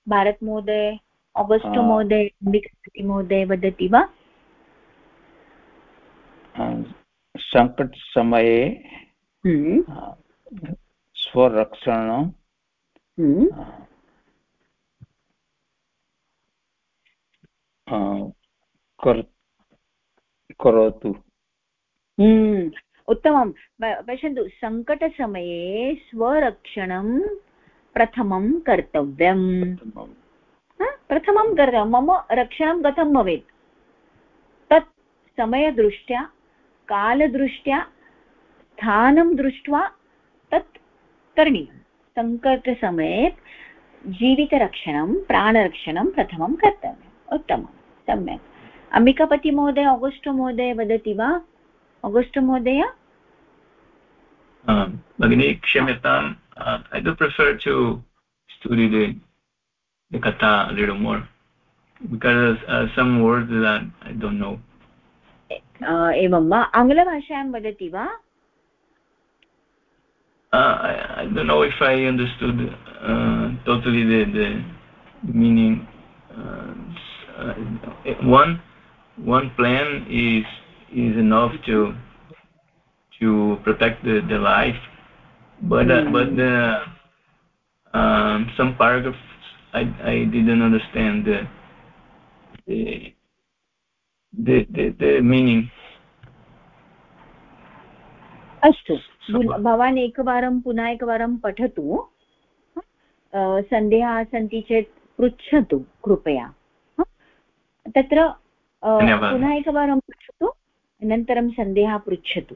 भारतमहोदय आगस्ट् महोदय महोदय वदति वा सङ्कटसमये हम्म। स्वरक्षणं हम्म। करोतु हम्म। उत्तमं पश्यन्तु सङ्कटसमये स्वरक्षणं प्रथमं कर्तव्यम्। प्रथमं कर्तव्यं। मम रक्षणं कथं भवेत्? तत् समयदृष्ट्या कालदृष्ट्या स्थानं दृष्ट्वा तत् करणीयं। सङ्कटसमये जीवितरक्षणं प्राणरक्षणं प्रथमं कर्तव्यम्। उत्तमं सम्यक्। अम्बिकापतिमहोदय अगस्टो महोदय वदति वा? अगस्टो महोदय? भगिनी क्षम्यताम् I do prefer to study the the kata a little more because uh, some words that I don't know. एवं वा आङ्ग्लभाषायां वदति वा uh, I, I don't know if I understood uh, totally the, the meaning. Uh, uh, one one plan is is enough to to protect the, the life, but mm. but the um, some paragraphs I I didn't understand the the the, the, the meaning. अस्तु भवान् एकवारं पुनः एकवारं पठतु सन्देहाः सन्ति चेत् पृच्छतु कृपया तत्र पुनः एकवारं पृच्छतु अनन्तरं सन्देहः पृच्छतु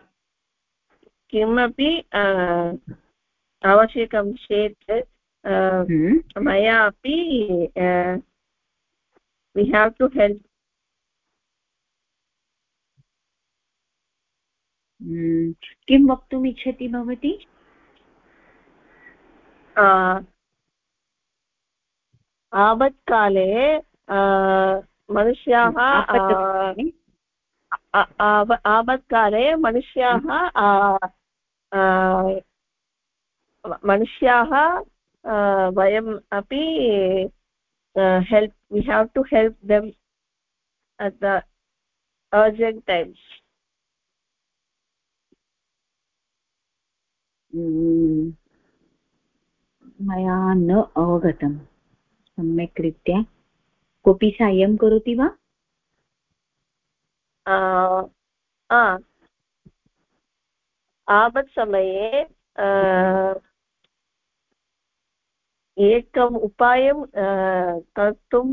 किमपि आवश्यकं चेत् हम्म। मया अपि वि हाव् टु हेल्प् किं वक्तुम् इच्छति भवती आपत्काले मनुष्याः आपत्काले? मनुष्याः मनुष्याः वयम् अपि help we have to help them at the urgent times मया न अवगतं। सम्यक् रीत्या। कोऽपि साहाय्यं करोति वा? आपत् समये एकम् उपायं कर्तुं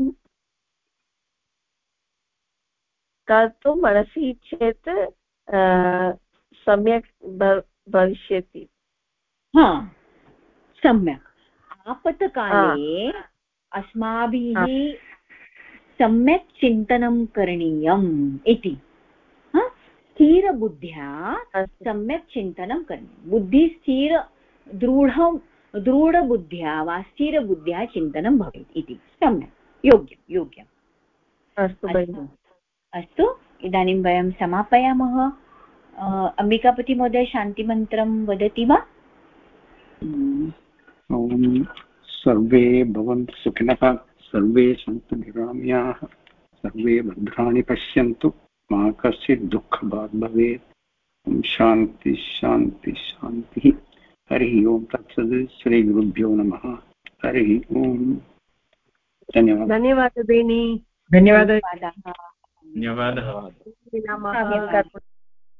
कर्तुं मनसि चेत् सम्यक् भविष्यति। हा सम्यक्। आपत्काले अस्माभिः सम्यक् चिन्तनं करणीयम् इति। स्थिरबुद्ध्या सम्यक् चिन्तनं करणीयं। बुद्धिः स्थिर दृढं दृढबुद्ध्या वा स्थिरबुद्ध्या चिन्तनं भवेत् इति। सम्यक्। योग्यं योग्यम्। अस्तु अस्तु। इदानीं वयं समापयामः। अम्बिकापतिमहोदय शान्तिमन्त्रं वदति वा? सर्वे भवन्तु सुखिनः सर्वे सन्तु निराम्याः सर्वे भद्राणि पश्यन्तु। मा कश्चित् दुःखभाग् भवेत्। शांति शान्ति शान्ति शान्तिः। हरिः श्री तत्सद् श्रीगुरुभ्यो नमः। हरिः ओम्। धन्यवाद। धन्यवादः बेनि। धन्यवादः। धन्यवादः।